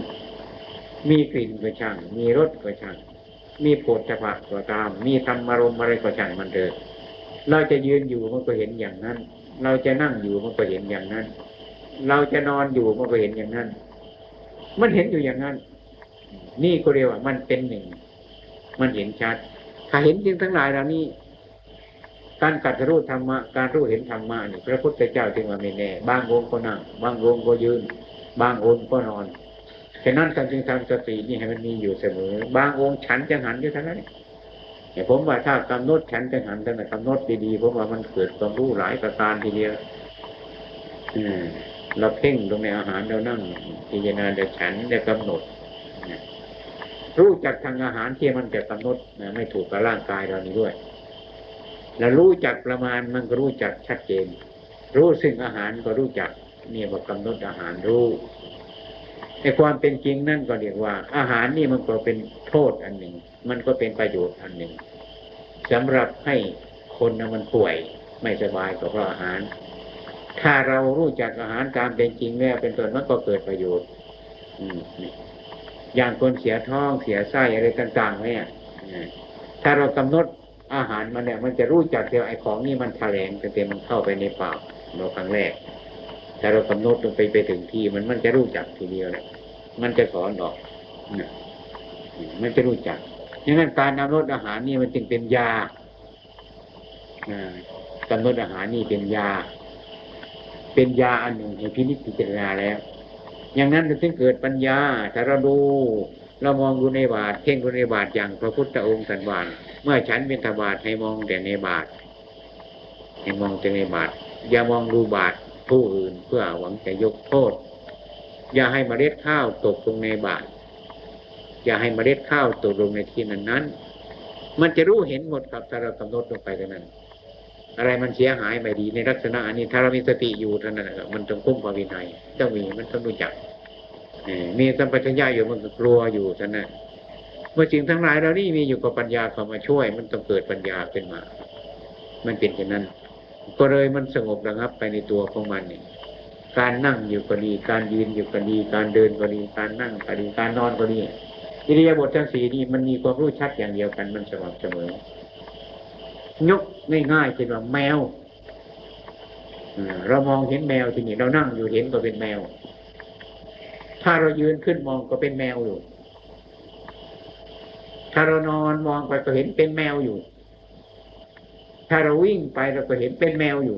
มีกลิ่นก็ช่าง มีรสก็ช่าง มีโพธิภะก็ตาม มีธรรมารมณ์อะไรก็ช่างมันเถิดเราจะยืนอยู่มันก็เห็นอย่างนั้น เราจะนั่งอยู่มันก็เห็นอย่างนั้น เราจะนอนอยู่มันก็เห็นอย่างนั้น มันเห็นอยู่อย่างนั้น นี่ก็เรียกว่ามันเป็นหนึ่ง มันเห็นชัด ถ้าเห็นจริงทั้งหลายเหล่านี้ การกัดรู้ธรรมะการรู้เห็นธรรมะนี่พระพุทธเจ้าจึงว่าไม่แน่บางองค์ก็นั่งบางองค์ก็ยืน บางองค์ก็นอนฉะนั้นการจึงทำสตินี่ให้มันมีอยู่เสมอ บางองค์ฉันจะหันอยู่เท่านั้นเนี่ยผมว่าถ้ากำหนดฉันจะหันแต่กำหนดดีๆผมว่ามันเกิดความรู้หลายประการทีเดียวอืเราเพ่งลงในอาหารเรานั่งพิจารณาเดี๋ยวฉันเดี๋ยวกำหนดรู้จักทางอาหารที่มันจะกำหนดนะไม่ถูกกับร่างกายเรานี้ด้วย แล้วรู้จักประมาณมันก็รู้จักชัดเจน รู้ซึ่งอาหารก็รู้จักเนี่ยว่ากำหนดอาหารรู้ในความเป็นจริงนั่นก็เรียกว่า อาหารนี่มันก็เป็นโทษอันหนึ่ง มันก็เป็นประโยชน์อันหนึ่งสำหรับให้คนนะมันป่วย ไม่สบายก็เพราะอาหาร ถ้าเรารู้จักอาหารตามเป็นจริงแล้วเป็นต้นมันก็เกิดประโยชน์ อืมอย่างคนเสียท้องเสียไส้อะไรต่างๆเนี่ยถ้าเรากำหนด อาหารมันเนี่ยมันจะรู้จักเดียวไอ้ของนี่มันแถลงแต่เต็มมันเข้าไปในปากเราครั้งแรกถ้าเรากำหนดลงไปไปถึงที่มันมันจะรู้จักทีเดียวเนี่ยมันจะสอนออกเนี่ยมันจะรู้จักดังนั้นการกำหนดอาหารนี่มันจึงเป็นยากำหนดอาหารนี่เป็นยา เป็นยาอันหนึ่งให้พินิจพิจารณาแล้วอย่างนั้นถึงเกิดปัญญาถ้าเราดู เรามองดูในบาทเพ่งดูในบาทอย่างพระพุทธองค์สันวานเมื่อฉันเป็นทบาทให้มองแต่ในบาทให้มองแต่ในบาทอย่ามองดูบาทผู้อื่นเพื่อหวังจะยกโทษ อย่าให้มเมล็ดข้าวตกลงในบาทอย่าให้มเมล็ดข้าวตกลงในที่นั้นนั้นมันจะรู้เห็นหมดครับถ้าเรากำหนดลงไปเท่านั้น อะไรมันเสียหายไม่ดีในลักษณะอันนี้ถ้าเรามีสติอยู่เท่านั้นมันต้องคุ้มความวินัยต้องมีมันต้องรู้จัก มีสัมปชัญญะอยู่มันก็กลัวอยู่ท่านั้นเมื่อจริงทั้งหลายเรานี่มีอยู่กับปัญญาเข้ามาช่วย มันต้องเกิดปัญญาขึ้นมา มันเป็นเช่นนั้น ก็เลยมันสงบระงับไปในตัวของมันนี่การนั่งอยู่ก็ดี การยืนอยู่ก็ดี การเดินก็ดี การนั่งก็ดี การนอนก็ดีอิริยาบถทั้งสี่นี่มันมีความรู้ชัดอย่างเดียวกัน มันสม่ำเสมอยกง่ายๆเช่นว่าแมวเรามองเห็นแมวที่นี่เรานั่งอยู่เห็นก็เป็นแมว ถ้าเรายืนขึ้นมองก็เป็นแมวอยู่ ถ้าเรานอนมองไปก็เห็นเป็นแมวอยู่ ถ้าเราวิ่งไปเราก็เห็นเป็นแมวอยู่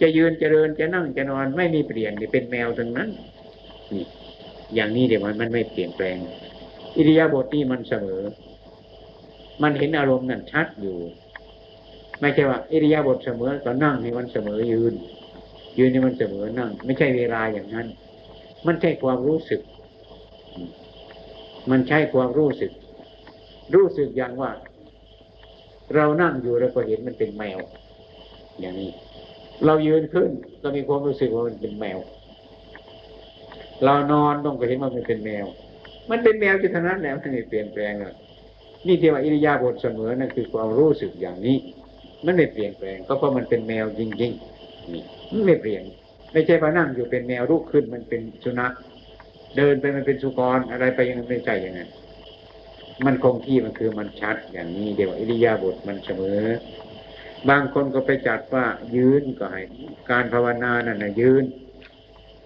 จะยืนจะเดินจะนั่งจะนอนไม่มีเปลี่ยนนี่เป็นแมวทั้งนั้นนี่อย่างนี้เดี๋ยวมันมันไม่เปลี่ยนแปลง อิริยาบถนี่มันเสมอ มันเห็นอารมณ์นั่นชัดอยู่ ไม่ใช่ว่า อิริยาบถเสมอก็นั่งให้มันเสมอยืน ยืนให้มันเสมอนั่ง ไม่ใช่เวลาอย่างนั้น มันใช่ความรู้สึก มันใช่ความรู้สึก รู้สึกอย่างว่า เรานั่งอยู่เราก็เห็นมันเป็นแมว อย่างนี้ เรายืนขึ้นก็มีความรู้สึกว่ามันเป็นแมว เรานอนต้องก็เห็นว่ามันเป็นแมว มันเป็นแมวจะเท่านั้นแหละไม่เปลี่ยนแปลงอะนี่ที่ว่าอิริยาบถเสมอนั่นคือความรู้สึกอย่างนี้ มันไม่เปลี่ยนแปลงก็เพราะมันเป็นแมวจริงๆนี่มันไม่เปลี่ยน ไม่ใช่ว่านั่งอยู่เป็นแมวลุกขึ้นมันเป็นสุนัขเดินไปมันเป็นสุกรอะไรไปยังไม่ใช่อย่างนั้นมันคงที่มันคือมันชัดอย่างนี้เดี๋ยวอิริยาบถมันเสมอ บางคนก็ไปจัดว่ายืนก็ให้การภาวนานั่นนะยืน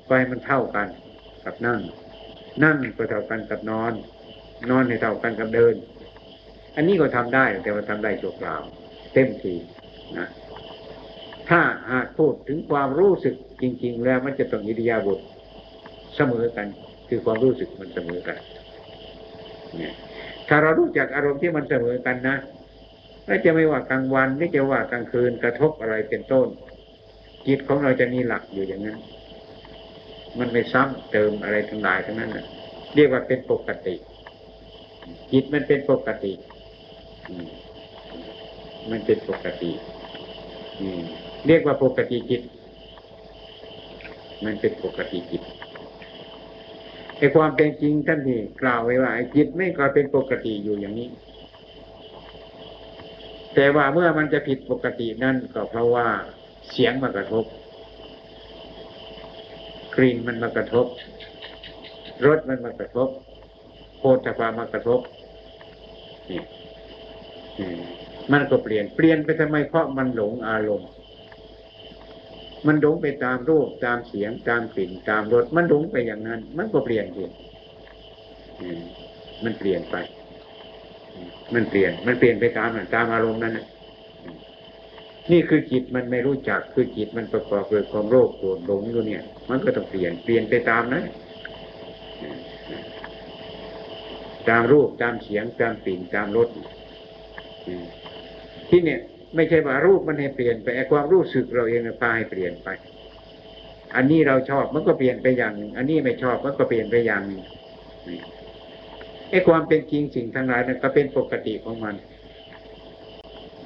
ไปมันเท่ากันกับนั่ง นั่งก็เท่ากันกับนอน นอนให้เท่ากันกับเดิน อันนี้ก็ทำได้แต่ว่าทำได้ชั่วคราว เต็มทีนะถ้าหากพูดถึงความรู้สึก จริง ๆ แล้วมันจะต้องอิริยาบถเสมอกัน คือความรู้สึกมันเสมอกันเนี่ยถ้าเรารู้จักอารมณ์ที่มันเสมอกันนะไม่จะไม่ว่ากลางวันไม่จะว่ากลางคืนกระทบอะไรเป็นต้น จิตของเราจะมีหลักอยู่อย่างนั้น มันไม่ซ้ำเติมอะไรทั้งหลายทั้งนั้นนะเรียกว่าเป็นปกติ จิตมันเป็นปกติมมันเป็นปกติเรียกว่าปกติจิต มันเป็นปกติจิตไอ้ความเป็นจริงท่านที่กล่าวไว้ว่าไอ้จิตไม่ก็เป็นปกติอยู่อย่างนี้ แต่ว่าเมื่อมันจะผิดปกตินั่นก็เพราะว่าเสียงมากระทบ กลิ่นมันมากระทบรสมันมากระทบโพธภามากระทบนี่มันก็เปลี่ยนเปลี่ยนไปทำไมเพราะมันหลงอารมณ์ มันหลงไปตามรูปตามเสียงตามกลิ่นตามรสมันหลงไปอย่างนั้น มันก็เปลี่ยนเองมันเปลี่ยนไป มันเปลี่ยน มันเปลี่ยนไปตามตามอารมณ์นั้นนี่คือจิตมันไม่รู้จักคือจิตมันประกอบด้วยความโรคโกรธหลงอยู่เนี่ย มันก็ต้องเปลี่ยนเปลี่ยนไปตามนั้นตามรูปตามเสียงตามกลิ่นตามรสที่เนี่ย ไม่ใช่ว่ารูปมันให้เปลี่ยนไปไอ้ความรู้สึกเราเองพาให้เปลี่ยนไป อันนี้เราชอบมันก็เปลี่ยนไปอย่างหนึ่งอันนี้ไม่ชอบมันก็เปลี่ยนไปอย่างหนึ่งไอ้ความเป็นจริงสิ่งทั้งหลายนั้นก็เป็นปกติของมัน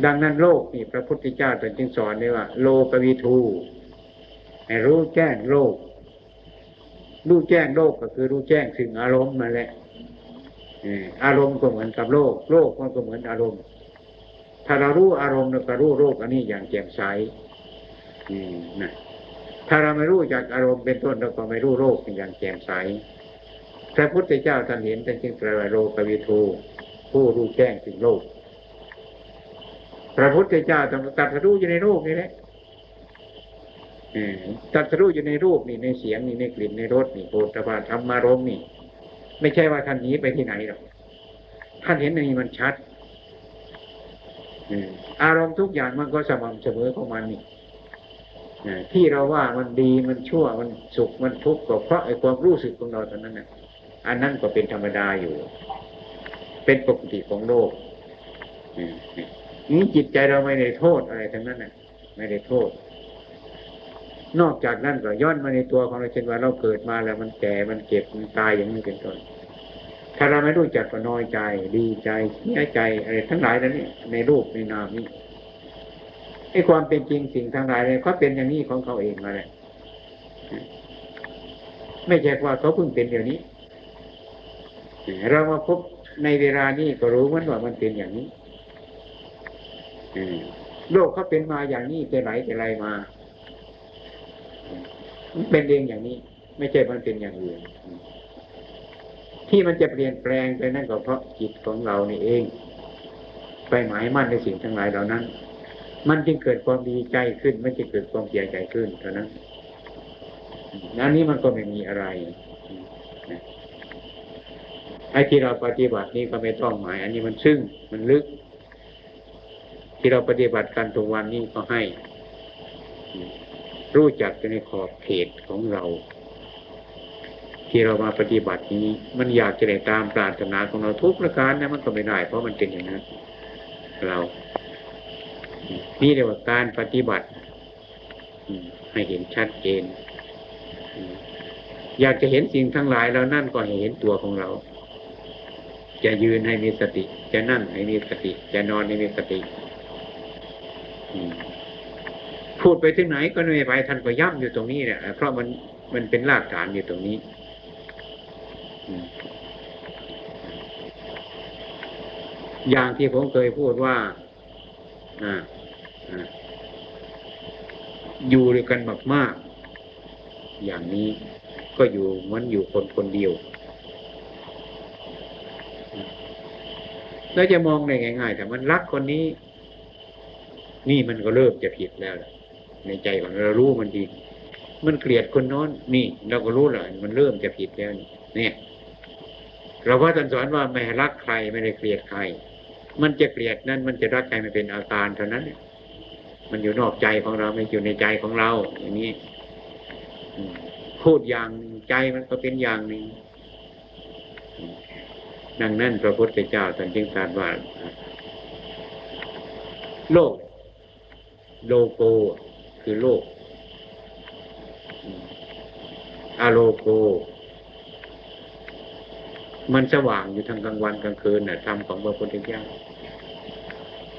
ดังนั้นโลกนี่พระพุทธเจ้าตรัสจึงสอนเลยว่า โลกวิทูให้รู้แจ้งโลก รู้แจ้งโลกก็คือรู้แจ้งสิ่งอารมณ์มาแหละอารมณ์ก็เหมือนกับโลก โลกมันก็เหมือนอารมณ์ ถ้าเรารู้อารมณ์เราก็รู้โลกอันนี้อย่างแจ่มใสนะถ้าเราไม่รู้จากอารมณ์เป็นต้นเราก็ไม่รู้โลกอย่างแจ่มใสพระพุทธเจ้าท่านเห็นท่านจึงแปลว่าโลกวิทูผู้รู้แจ้งสิ่งโลก พระพุทธเจ้าต้องตัดรู้อยู่ในโลกนี่แหละตัดรู้อยู่ในรูปนี่ในเสียงนี่ในกลิ่นในรสนี่โผฏฐาธรรมารมณ์นี่ ไม่ใช่ว่าท่านหนีไปที่ไหนหรอกท่านเห็นในนี้มันชัด อารมณ์ทุกอย่างมันก็สม่ำเสมอของมันนี่ที่เราว่ามันดีมันชั่วมันสุขมันทุกข์ก็เพราะไอ้ความรู้สึกของเราตอนนั้นน่ะอันนั้นก็เป็นธรรมดาอยู่ เป็นปกติของโลกนี้จิตใจเราไม่ได้โทษอะไรทั้งนั้นน่ะ ไม่ได้โทษ นอกจากนั้นก็ย้อนมาในตัวของเราเช่นว่าเราเกิดมาแล้วมันแก่มันเจ็บมันตายอย่างนี้เป็นต้น ถ้าเราไม่รู้จักก็น้อยใจ ดีใจเสียใจอะไรทั้งหลายนั้นนี่ในรูปในนามนี้ไอ้ความเป็นจริงสิ่งทั้งหลายเลยเขาเป็นอย่างนี้ของเขาเองมาเลยไม่ใช่ว่าเขาเพิ่งเป็นเดี๋ยวนี้ เรามาพบในเวลานี้ก็รู้มันว่ามันเป็นอย่างนี้โลกเขาเป็นมาอย่างนี้แต่ไหนแต่ไรมาเป็นเองอย่างนี้ ไม่ใช่มันเป็นอย่างอื่น ที่มันจะเปลี่ยนแปลงไปนั่นก็เพราะจิตของเรานี่เอง ไปหมายมั่นในสิ่งทั้งหลายเหล่านั้น มันจึงเกิดความดีใจขึ้น มันจะเกิดความเสียใจขึ้นเท่านั้นอันนี้มันก็ไม่มีอะไรไอ้ที่เราปฏิบัตินี้ก็ไม่ต้องหมาย อันนี้มันซึ่งมันลึก ที่เราปฏิบัติกันทุกวันนี้ก็ให้ รู้จักในขอบเขตของเรา ที่เรามาปฏิบัตินี้ มันอยากจะได้ตามปรารถนาของเราทุกประการนะมันก็ไม่ได้ เพราะมันเป็นอย่างนั้นเรา นี่เรียกว่าการปฏิบัติให้เห็นชัดเจน อยากจะเห็นสิ่งทั้งหลายแล้วนั่นก็หเห็นตัวของเรา จะยืนให้มีสติ จะนั่งให้มีสติ จะนอนให้มีสติพูดไปที่ไหนก็ไม่ไปท่านก็ย่ำอยู่ตรงนี้เนี่ยเพราะมันมันเป็นรากฐานอยู่ตรงนี้ อย่างที่ผมเคยพูดว่าอ่าอยู่ด้วยกันมากๆ อย่างนี้ก็อยู่มันอยู่คนคนเดียวแล้วจะมองได้ง่าย ๆ แต่มันรักคนนี้ นี่มันก็เริ่มจะผิดแล้วในใจของเรารู้มันดี มันเกลียดคนน้นนี่ เราก็รู้แล้วมันเริ่มจะผิดแล้วเนี่ย เราว่าท่านสอนว่าไม่รักใครไม่ได้เกลียดใคร มันจะเกลียดนั้นมันจะรักใครไม่เป็นอาการเท่านั้น มันอยู่นอกใจของเราไม่อยู่ในใจของเรา อย่างนี้พูดอย่างใจมันก็เป็นอย่างหนึ่งดังนั้นพระพุทธเจ้าท่านจึงตรัสว่าโลก โลโกคือโลกอะโลโก มันสว่างอยู่ทั้งกลางวันกลางคืนน่ะธรรมของพระพุทธเจ้า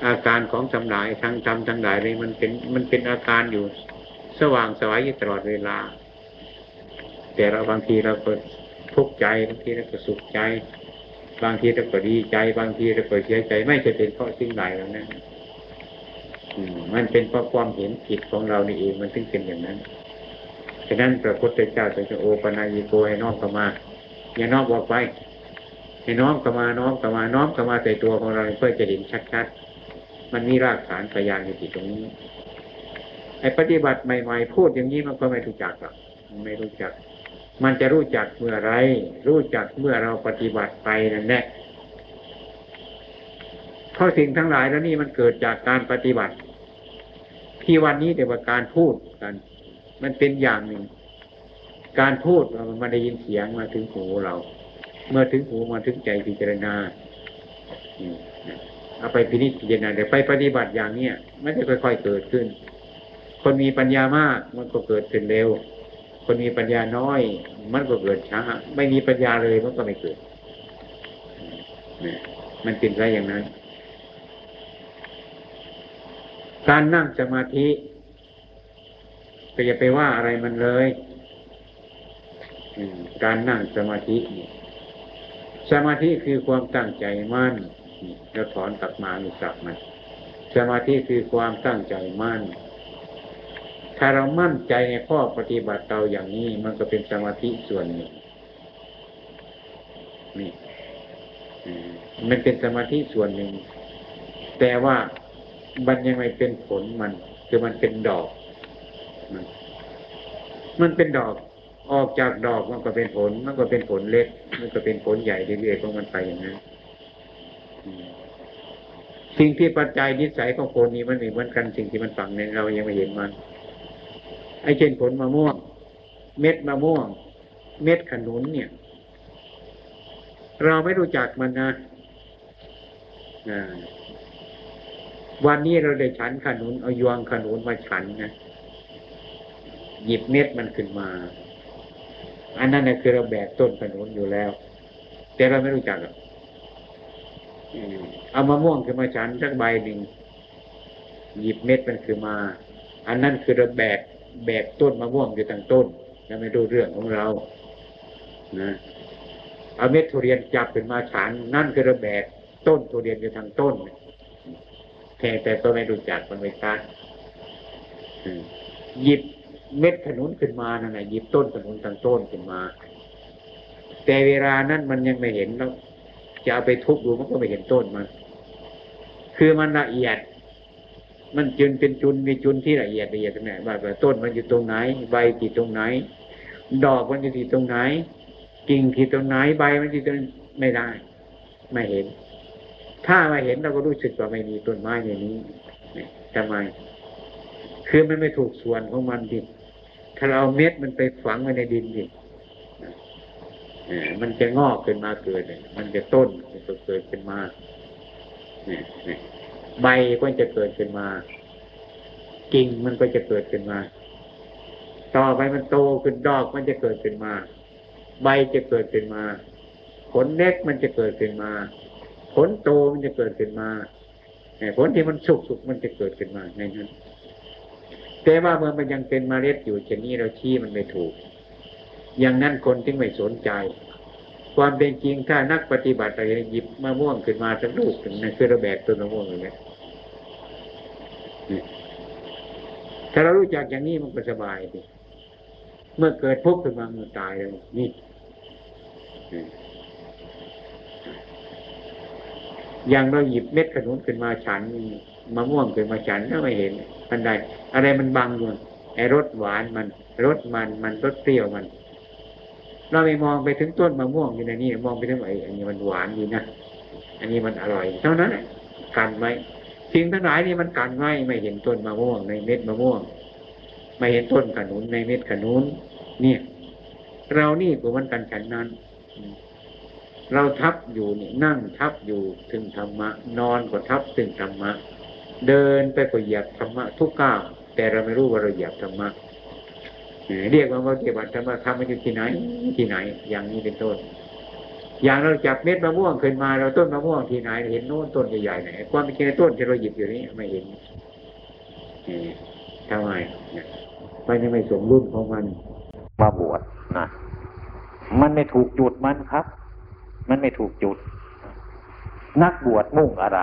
อาการของทำหลายทั้งทำทั้งหลายเลยมันเป็นมันเป็นอาการอยู่ สว่างสวายอยู่ตลอดเวลา แต่เราบางทีเราก็ทุกข์ใจบางทีเราก็สุขใจ บางทีเราก็ดีใจ บางทีเราก็เสียใจ ไม่จะเป็นเพราะสิ่งใดแล้วนะมันเป็นเพราะความเห็นผิดของเรานี่เองมันถึงเป็นอย่างนั้นฉะนั้นพระพุทธเจ้าจะโอปนายิโกให้น้อมเข้ามาอย่านอมบอกไป ให้น้อมเข้ามาน้อมเข้ามาน้อมเข้ามาใส่ตัวของเราเพื่อจะเห็นชัดๆมันมีรากฐานพยานอยู่ที่ตรงนี้ไอ้ปฏิบัติใหม่ๆพูดอย่างนี้มันก็ไม่รู้จักหรอกไม่รู้จัก มันจะรู้จักเมื่อไร รู้จักเมื่อเราปฏิบัติไปนั่นแหละเพราะสิ่งทั้งหลายแล้วนี่มันเกิดจากการปฏิบัติ ที่วันนี้แต่ว่าการพูดกัน มันเป็นอย่างหนึ่ง การพูดมันมาได้ยินเสียงมาถึงหูเรา เมื่อถึงหูมาถึงใจพิจารณาเอาไปพินิจพิจารณาเดี๋ยวไปปฏิบัติอย่างเนี้ยมันจะค่อยๆเกิดขึ้น คนมีปัญญามากมันก็เกิดขึ้นเร็ว คนมีปัญญาน้อย มันก็เกิดช้าไม่มีปัญญาเลยมันก็ไม่เกิดมันเป็นไรอย่างนั้น การนั่งสมาธิก็อย่าไปว่าอะไรมันเลย การนั่งสมาธิ สมาธิคือความตั้งใจมั่นเราถอนกลับมาอีกลับมาสมาธิคือความตั้งใจมั่น ถ้าเรามั่นใจในข้อปฏิบัติเราอย่างนี้ มันก็เป็นสมาธิส่วนหนึ่งนี่มันเป็นสมาธิส่วนหนึ่ง แต่ว่ามันยังไม่เป็นผลมัน คือมันเป็นดอก มันเป็นดอก ออกจากดอกมันก็เป็นผล มันก็เป็นผลเล็ก มันก็เป็นผลใหญ่เรื่อยๆของมันไปอย่างนั้นสิ่งที่ปัจจัยนิสัยของคนนี้มันม่เหมือนกันสิ่งที่มันฝังในเรายังไม่เห็นมัน ไอ้เช่นผลมะม่วง เม็ดมะม่วง เม็ดขนุนเนี่ย เราไม่รู้จักมันนะวันนี้เราได้ฉันขนุนเอายวงขนุนมาฉันนะหยิบเม็ดมันขึ้นมา อันนั้นนะคือเราแบกต้นขนุนอยู่แล้ว แต่เราไม่รู้จักเอามะม่วงขึ้นมาฉันสักใบหนึ่งหยิบเม็ดมันคือมา อันนั้นคือเราแบกแบกต้นมะม่วงอยู่ทางต้นเราไม่รู้เรื่องของเรานะเอาเม็ดทุเรียนจับขึ้นมาฉันนั่นคือเราแบกต้นทุเรียนอยู่ทางต้นแค่แต่ก็ไม่รู้จักมันไม่ชัดหยิบ เม็ดขนุนขึ้นมานั่นแหละหยิบต้นขนุนทางต้นขึ้นมา แต่เวลานั้นมันยังไม่เห็นแล้วจะเอาไปทุบดูมันก็ไม่เห็นต้นมัน คือมันละเอียด มันจุนเป็นจุนมีจุนที่ละเอียดละเอียดตรงไหนว่าต้นมันอยู่ตรงไหน ใบติดตรงไหน ดอกมันอยู่ที่ตรงไหน กิ่งที่ตรงไหนใบมันอยู่ตรงไม่ได้ ไม่เห็น ถ้ามาเห็นเราก็รู้สึกว่าไม่มีต้นไม้ในนี้ทำไมคือมันไม่ถูกส่วนของมันดิ ถ้าเราเม็ดมันไปฝังไว้ในดินดิมันจะงอกขึ้นมาเกิดมันจะต้นจะเกิดขึ้นมาใบก็จะเกิดขึ้นมา กิ่งมันก็จะเกิดขึ้นมา ต่อไปมันโตขึ้นดอกมันจะเกิดขึ้นมา ใบจะเกิดขึ้นมา ผลเล็กมันจะเกิดขึ้นมา ผลโตมันจะเกิดขึ้นมาผลที่มันสุกสุกมันจะเกิดขึ้นมาในนั้น แต่ว่าเมื่อมันยังเป็นมเมล็ดอยู่เช่นนี้เราชี้มันไม่ถูก อย่างนั้นคนที่ไม่สนใจ ความเป็นจริงถ้านักปฏิบัติอะไรหยิบมะม่วงขึ้นมาสักลูกถึงนั่นคือระแบกต้นมะม่วงเลยถ้าเรารู้จักอย่างนี้มันก็สบายดีเมื่อเกิดพุกขึ้นมามันตายเลยนี่อย่างเราหยิบเม็ดขนุนขึ้นมาฉันมะม่วงขึ้นมาฉันก็ไม่เห็น อันใดอะไรมันบังอยู่ไอ้รสหวานมันรสมันมันรสเปรี้ยวมัน เราไปมองไปถึงต้นมะม่วงอยู่ในนี้มองไปถึงไอ้อันนี้มันหวานดีนะอันนี้มันอร่อย เท่านั้นกันไว้สิ่งทั้งหลายนี่มันกันไว้ไม่เห็นต้นมะม่วงในเม็ดมะม่วง ไม่เห็นต้นขนุนในเม็ดขนุนเนี่ย เรานี่ก็มันกันฉันนั้น เราทับอยู่นี่นั่งทับอยู่ถึงธรรมะ นอนก็ทับถึงธรรมะ เดินไปก็เหยียบธรรมะทุกก้าวแต่เราไม่รู้ว่าเราเหยียบธรรมะเรียกว่าเราเก็บบัตรธรรมะทำมันอยู่ที่ไหน ที่ไหน อย่างนี้เป็นต้น อย่างเราจับเม็ดมะม่วงขึ้นมาเราต้นมะม่วงที่ไหน เห็นโน้นต้นใหญ่ๆไหนความเป็นจริงต้นที่เราหยิบอยู่นี้ไม่เห็นทำไมมันยังไม่สมรุ่นของมันมาบวชนะมันไม่ถูกจุดมันครับ มันไม่ถูกจุด นักบวชมุ่งอะไร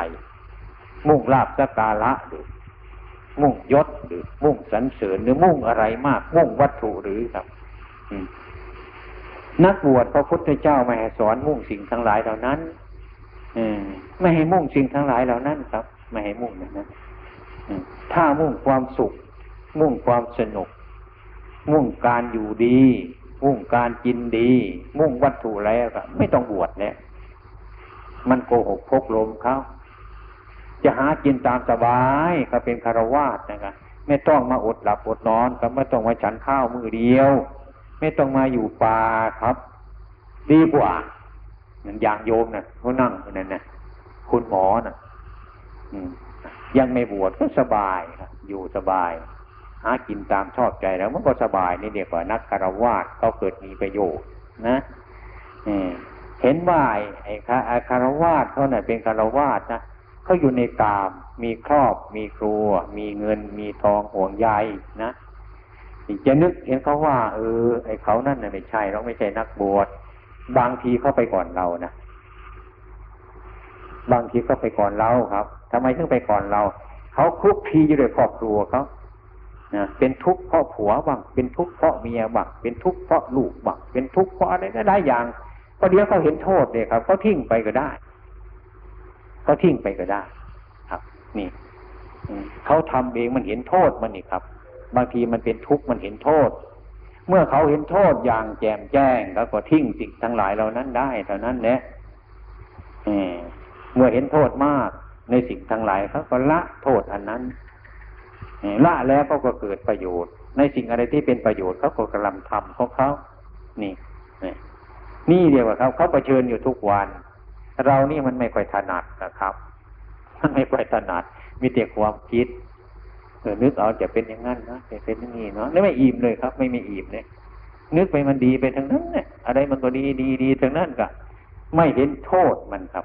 มุ่งลาบสการะหรือมุ่งยศหรือมุ่งสรรเสริญหรือมุ่งอะไรมาก มุ่งวัตถุหรือครับนักบวชพระพุทธเจ้าไม่ให้สอนมุ่งสิ่งทั้งหลายเหล่านั้นไม่ให้มุ่งสิ่งทั้งหลายเหล่านั้นครับ ไม่ให้มุ่งอย่างนั้นถ้ามุ่งความสุข มุ่งความสนุก มุ่งการอยู่ดี มุ่งการกินดี มุ่งวัตถุแล้วก็ไม่ต้องบวชเนี่ยมันโกหกพกลมเขา จะหากินตามสบายก็เป็นคารวาสนะครับไม่ต้องมาอดหลับอดนอนก็ไม่ต้องมาฉันข้าวมือเดียว ไม่ต้องมาอยู่ป่าครับ ดีกว่าอย่างโยมนะ่ะเขานั่งนั่นนะคุณหมอนะ่ะยังไม่บวชก็สบายครับอยู่สบาย หากินตามชอบใจแล้วมันก็สบายนี่เดียกว่านักคารวาสเขาเกิดมีประโยชน์นะเห็นว่าไอ้คารวาสเขาเนี่ยเป็นคารวาสนะ เขาอยู่ในกาม มีครอบ มีครัว มีเงิน มีทองห่วงใยนะจะนึกเห็นเขาว่า เออ ไอเขานั่นน่ะไม่ใช่เราไม่ใช่นักบวชบางทีเขาไปก่อนเรานะบางทีก็ไปก่อนเราครับทำไมถึงไปก่อนเรา เขาคุกคลีอยู่ด้วยครอบครัวเขานะเป็นทุกข์เพราะผัวบ้างเป็นทุกข์เพราะเมียบ้างเป็นทุกข์เพราะลูกบ้างเป็นทุกข์เพราะอะไรก็ได้อย่างก็เดี๋ยวเขาเห็นโทษเลยครับเขาทิ้งไปก็ได้ เขาทิ้งไปก็ได้ครับ นี่เขาทำเองมันเห็นโทษมันนี่ครับ บางทีมันเป็นทุกข์มันเห็นโทษ เมื่อเขาเห็นโทษอย่างแจ่มแจ้งแล้วก็ทิ้งสิ่งทั้งหลายเหล่านั้นได้เท่านั้นแหละเมื่อเห็นโทษมากในสิ่งทั้งหลายเขาก็ละโทษอันนั้นละแล้วก็ก็เกิดประโยชน์ ในสิ่งอะไรที่เป็นประโยชน์เขาก็กำลังทำของเขานี่นี่เดียวกับเขาเขาเผชิญอยู่ทุกวัน เรานี่มันไม่ค่อยถนัดนะครับ มันไม่ค่อยถนัด มีแต่ความคิดเออนึกเอาจะเป็นอย่างนั้นนะจะเป็นอย่างนี้เนาะแล้วไม่อิ่มเลยครับ ไม่มีอิ่มเนี่ยนึกไปมันดีไปทั้งนั้นเนี่ยอะไรมันก็ดีดีดีทั้งนั้นก็ไม่เห็นโทษมันครับ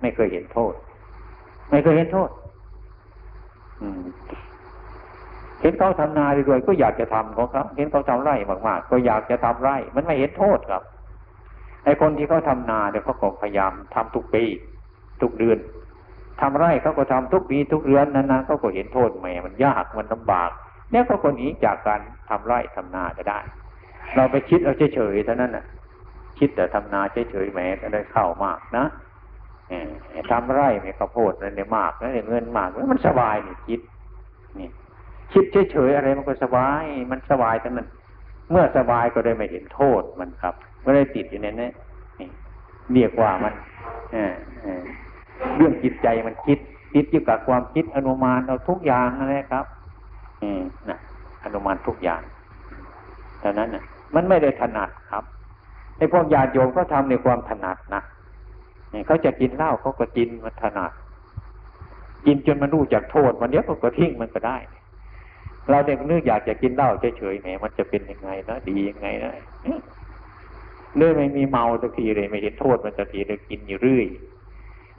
ไม่เคยเห็นโทษ ไม่เคยเห็นโทษ อืมเห็นเขาทำนาด้วยก็อยากจะทำของเขาเห็นเขาทำไร่มากๆก็อยากจะทำไร่ มันไม่เห็นโทษครับ ไอ้คนที่เขาทำนาเดี๋ยวเขาก็พยายามทำทุกปี ทุกเดือนทำไร่เขาก็ทำทุกปีทุกเดือนนั้นๆเขาก็เห็นโทษแหมมันยากมันลาบาก แล้วก็คนนี้จากการทำไร่ทำนาก็ได้ เราไปคิดเอาเฉยๆเท่านั้นน่ะ คิดแต่ทำนาเฉยๆแหมก็ได้เข้ามากนะทำไร่ไม่ข้าวโพดนั่นเนี่ยมากนั่นเนี่ยเงินมากมันสบายนี่คิดนี่คิดเฉยๆอะไรมันก็สบาย มันสบายทั้งนั้นเมื่อสบายก็ได้ไม่เห็นโทษมันครับ ไม่ได้ติดอยู่ในนี้เรียกว่ามันเรื่องจิตใจมันคิด คิดอยู่กับความคิดอนุมานเอาทุกอย่างนั่นแหละครับนะอนุมานทุกอย่างเท่านั้นนะมันไม่ได้ถนัดครับในพวกญาติโยมเขาทาในความถนัดนะเขาจะกินเหล้าเขาก็กินมันถนัด กินจนมันรู้จักโทษมันเนี้ยเขาก็ทิ้งมันก็ได้ เราเด็กนึกอยากจะกินเหล้าเฉยๆแหมมันจะเป็นยังไงนะดียังไงนะ เรื่อยไม่มีเมาสักทีเลย ไม่เห็นโทษมันสักทีเลยกินอยู่เรื่อย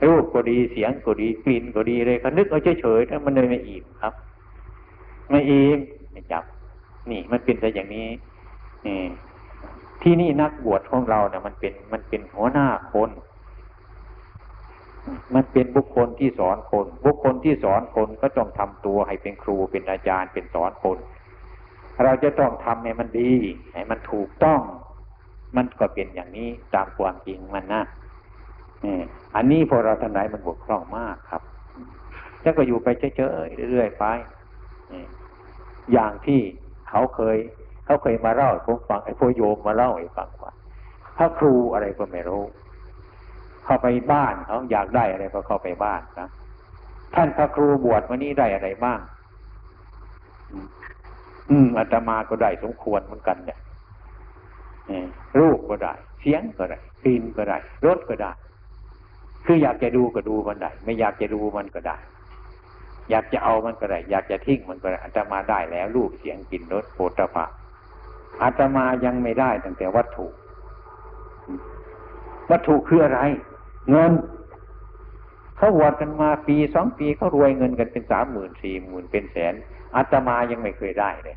รูปก็ดีเสียงก็ดีกลิ่นก็ดีเลยเขานึกเอาเฉยๆแล้วมันเลยไม่อิ่มครับ ไม่อิ่มไม่จับ นี่มันเป็นแต่อย่างนี้นี่ที่นี่นักบวชของเราเนี่ยมันเป็นมันเป็นหัวหน้าคน มันเป็นบุคคลที่สอนคน บุคคลที่สอนคนก็ต้องทำตัวให้เป็นครูเป็นอาจารย์เป็นสอนคน เราจะต้องทำให้มันดีให้มันถูกต้อง มันก็เป็นอย่างนี้ตามความจริงมันนะนี่อันนี้พอเราทั้งหลายมันบกพร่องมากครับแล้วก็อยู่ไปเฉยๆเรื่อยๆไปอย่างที่เขาเคย เขาเคยมาเล่าผมฟังไอ้พโยมมาเล่าให้ฟังว่าพระครูอะไรก็ไม่รู้ เข้าไปบ้านเขาอยากได้อะไรก็เข้าไปบ้านนะท่านพระครูบวชวันนี้ได้อะไรบ้าง อืมอาตมาก็ได้สมควรเหมือนกันเนี่ย รูปก็ได้ เสียงก็ได้กลิ่นก็ได้รสก็ได้ คืออยากจะดูก็ดูมันได้ ไม่อยากจะดูมันก็ได้ อยากจะเอามันก็ได้ อยากจะทิ้งมันก็ได้อาตมาได้แล้ว รูปเสียงกลิ่นรสโผฏฐะอาตมายังไม่ได้ตั้งแต่วัตถุ วัตถุคืออะไร เงินเขาวอดกันมาปีสองปีเขารวยเงินกันเป็นสามหมื่นสี่หมื่นเป็นแสนอาตมายังไม่เคยได้เลย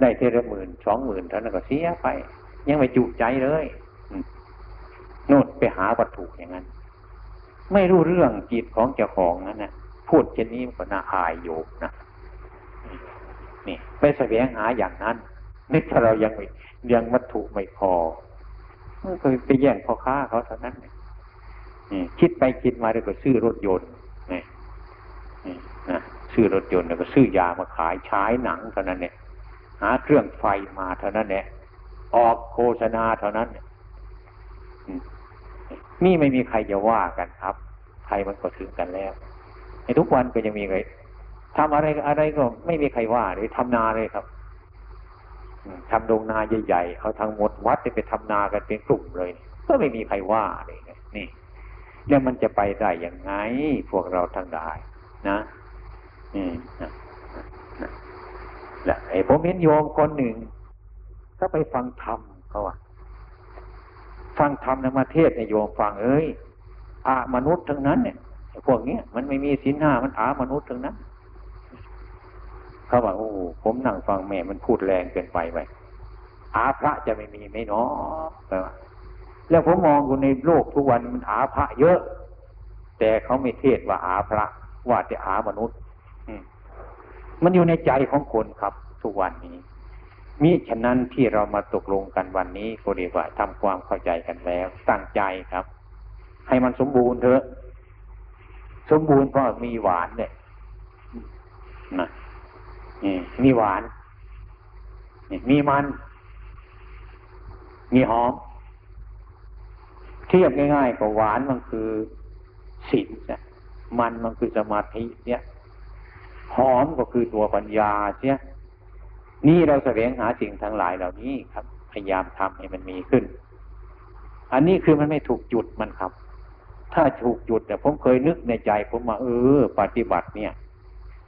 ได้เท่าหมื่นสองหมื่นเท่านั้นก็เสียไป ยังไม่จุใจเลยโน่นไปหาวัตถุอย่างนั้น ไม่รู้เรื่องจิตของเจ้าของนั้นนะพูดเช่นนี้มันก็น่าอายโยมนะนี่ไปแสวงหาอย่างนั้นนึกถ้าเรายังไม่ยังวัตถุไม่พอมันเคยไปแย่งพ่อค้าเขาเท่านั้นนี่คิดไปคิดมาแล้วก็ซื้อรถยนต์นี่นะซื้อรถยนต์แล้วก็ซื้อยามาขายฉายหนังเท่านั้นเนี่ยหาเครื่องไฟมาเท่านั้นเนี่ย ออกโฆษณาเท่านั้นนี่ไม่มีใครจะว่ากันครับ ใครมันก็ถึงกันแล้ว ในทุกวันก็ยังมีใครทำอะไรอะไรก็ไม่มีใครว่าเลยทำนาเลยครับทำโรงนาใหญ่ๆเขาทั้งหมดวัดไปทำนากันเป็นกลุ่มเลย ก็ไม่มีใครว่าเลยนี่แล้วมันจะไปได้อยังไง พวกเราทั้งหลายนะนี่นะและไอ้ผมเห็นโยมคนหนึ่ง ก็ไปฟังธรรมเขาว่าฟังธรรมในมาเทศในโยมฟังเอ้ยอามนุษย์ทั้งนั้นเนี่ยพวกเนี้ยมันไม่มีสินห้ามันอามนุษย์ทั้งนั้นเขาบอกโอ้ผมนั่งฟังแม่มันพูดแรงเกินไปไปอาพระจะไม่มีไหม่น้อแล้วผมมองอยู่ในโลกทุกวันมันอาพระเยอะ แต่เขาไม่เทศว่าอาพระ ว่าแต่อามนุษย์มันอยู่ในใจของคนครับทุกวันนี้ มิฉะนั้นที่เรามาตกลงกันวันนี้ก็เรียกว่าทำความเข้าใจกันแล้ว ตั้งใจครับ ให้มันสมบูรณ์เถอะ สมบูรณ์เพราะมีหวานเนี่ยนะมีหวานมีมัน มีหอม เทียบง่ายๆกับหวานมันคือศีลเนี่ยมันมันคือสมาธิเนี่ย หอมก็คือตัวปัญญาเสีย นี่เราแสวงหาสิ่งทั้งหลายเหล่านี้ครับ พยายามทำให้มันมีขึ้น อันนี้คือมันไม่ถูกจุดมันครับ ถ้าถูกจุดเนี่ยผมเคยนึกในใจ ผมมาเออ ปฏิบัติเนี่ย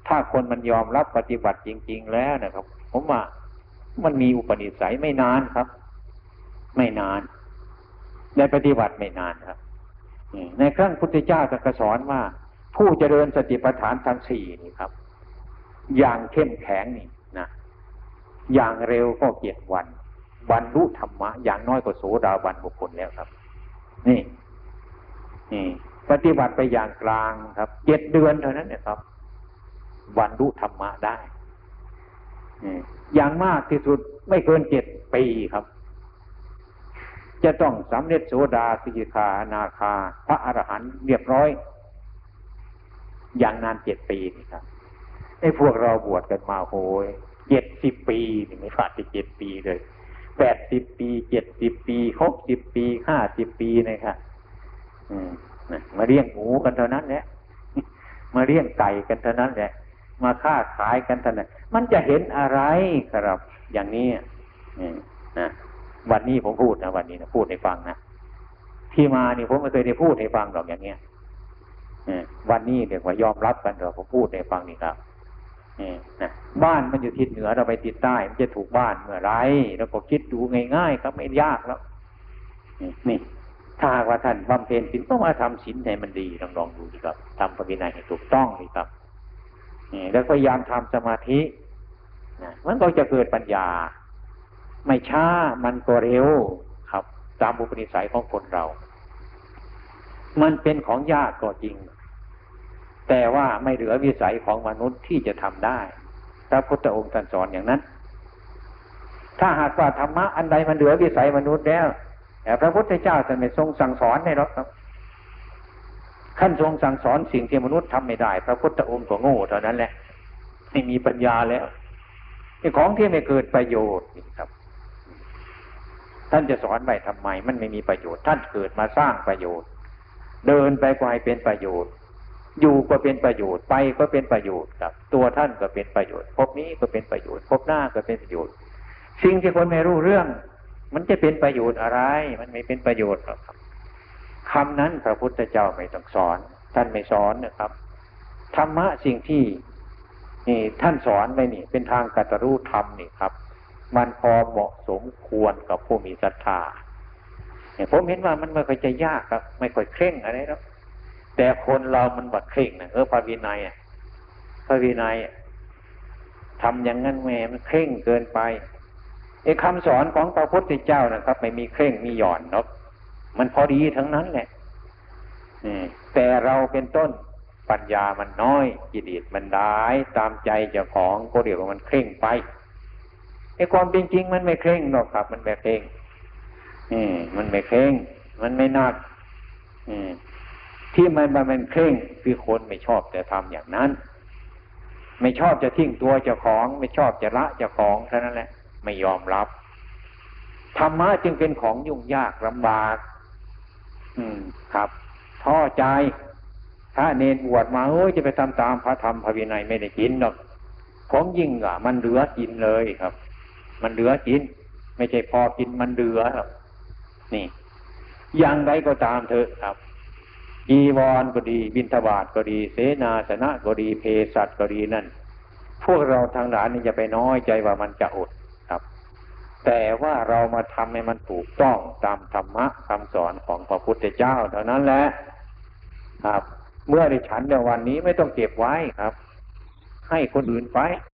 ถ้าคนมันยอมรับปฏิบัติจริง ๆ แล้วนะครับ ผมว่ามันมีอุปนิสัยไม่นานครับ ไม่นานในปฏิบัติไม่นานครับในครั้งพุทธเจ้าจะสอนว่า ผู้เจริญสติปัฏฐานทั้งสี่นี่ครับ อย่างเข้มแข็งนี่ อย่างเร็วก็เจ็ดวันบรรลุธรรมะ อย่างน้อยก็โสดาบันบุคคลแล้วครับ นี่นี่ปฏิบัติไปอย่างกลางครับเจ็ดเดือนเท่านั้นเนี่ยครับบรรลุธรรมะได้อย่างมากที่สุดไม่เกินเจ็ดปีครับ จะต้องสำเร็จโสดาสิกขานาคา พระอรหันต์เรียบร้อย อย่างนานเจ็ดปีนี่ครับไอ้พวกเราบวชกันมาโหย เจ็ดสิบปีนี่ไม่ขาดไปเจ็ดปีเลยแปดสิบปีเจ็ดสิบปีหกสิบปีห้าสิบปีนะครับมาเลี้ยงหมูกันเท่านั้นแหละมาเลี้ยงไก่กันเท่านั้นแหละ มาค้าขายกันเท่านั้นมันจะเห็นอะไรครับ อย่างนี้นะวันนี้ผมพูดนะวันนี้นะพูดให้ฟังนะที่มานี่ผมไม่เคยได้พูดให้ฟังหรอกอย่างเงี้ยวันนี้เดี๋ยวว่ายอมรับกันเราผมพูดให้ฟังนี่ครับ นะบ้านมันอยู่ทิศเหนือเราไปติดใต้ มันจะถูกบ้านเมื่อไรเราก็คิดดูง่ายๆครับไม่ยากแล้วนี่ถ้าว่าท่านบำเพ็ญศีลต้องมาทำศีลให้มันดีลองลองดูดีครับทำพระวินัยให้ถูกต้องดีครับนี่แล้วพยายามทำสมาธินะมันก็จะเกิดปัญญา ไม่ช้ามันก็เร็วครับ ตามบุปนิสัยของคนเรา มันเป็นของยากก็จริง แต่ว่าไม่เหลือวิสัยของมนุษย์ที่จะทำได้ พระพุทธองค์ท่านสอนอย่างนั้น ถ้าหากว่าธรรมะอันใดมันเหลือวิสัยมนุษย์แล้วแต่พระพุทธเจ้าท่านไม่ทรงสั่งสอนในหรอกครับขั้นทรงสั่งสอนสิ่งที่มนุษย์ทำไม่ได้ พระพุทธองค์ก็โง่เท่านั้นแหละไม่มีปัญญาแล้วไอ้ของที่ไม่เกิดประโยชน์นี่ครับ ท่านจะสอนไปทำไม มันไม่มีประโยชน์ ท่านเกิดมาสร้างประโยชน์ เดินไปก็ให้เป็นประโยชน์ อยู่ก็เป็นประโยชน์ไปก็เป็นประโยชน์ครับ ตัวท่านก็เป็นประโยชน์พบนี้ก็เป็นประโยชน์พบหน้าก็เป็นประโยชน์ สิ่งที่คนไม่รู้เรื่อง มันจะเป็นประโยชน์อะไร มันไม่เป็นประโยชน์หรอกครับคำนั้นพระพุทธเจ้าไม่ต้องสอน ท่านไม่สอนนะครับธรรมะสิ่งที่นี่ท่านสอนไปนี่ เป็นทางกัตรู้ธรรมนี่ครับ มันพอเหมาะสมควรกับผู้มีศรัทธาเนี่ยผมเห็นว่ามันไม่ค่อยจะยากครับ ไม่ค่อยเคร่งอะไรแล้ว แต่คนเรามันบัดเคร่งนะเออพระวินัยอะพระวินัยทำอย่างนั้นแม่มันเคร่งเกินไปไอ้คำสอนของพระพุทธเจ้านะครับ ไม่มีเคร่งมีหย่อนเนาะมันพอดีทั้งนั้นแหละแต่เราเป็นต้นปัญญามันน้อยกิเลสมันได้ตามใจเจ้าของก็เรียกว่ามันเคร่งไปไอ้ความเป็นจริงมันไม่เคร่งหรอกครับ มันไม่เคร่งอืมมันไม่เคร่ง มันไม่นักอืม ที่มันมันเคร่งคือคนไม่ชอบแต่ทำอย่างนั้น ไม่ชอบจะทิ้งตัวเจ้าของ ไม่ชอบจะละเจ้าของเท่านั้นแหละไม่ยอมรับธรรมะจึงเป็นของยุ่งยากลำบาก อืมครับท้อใจถ้าเนนบวชมาเอ้ยจะไปทำตามพระธรรมพระวินัยไม่ได้กินหรอกของยิ่งอะ มันเหลือกินเลยครับ มันเหลือกิน ไม่ใช่พอกินมันเหลือหรอกนี่ อย่างไรก็ตามเถอะครับ อีวรก็ดี บินทบาทก็ดี เสนาสนะก็ดีเพสัตก็ดีนั่น พวกเราทางหลานนี่จะไปน้อยใจว่ามันจะอดครับ แต่ว่าเรามาทำให้มันถูกต้องตามธรรมะคำสอนของพระพุทธเจ้าเท่านั้นแหละครับ เมื่อได้ฉันในวันนี้ไม่ต้องเก็บไว้ครับ ให้คนอื่นไป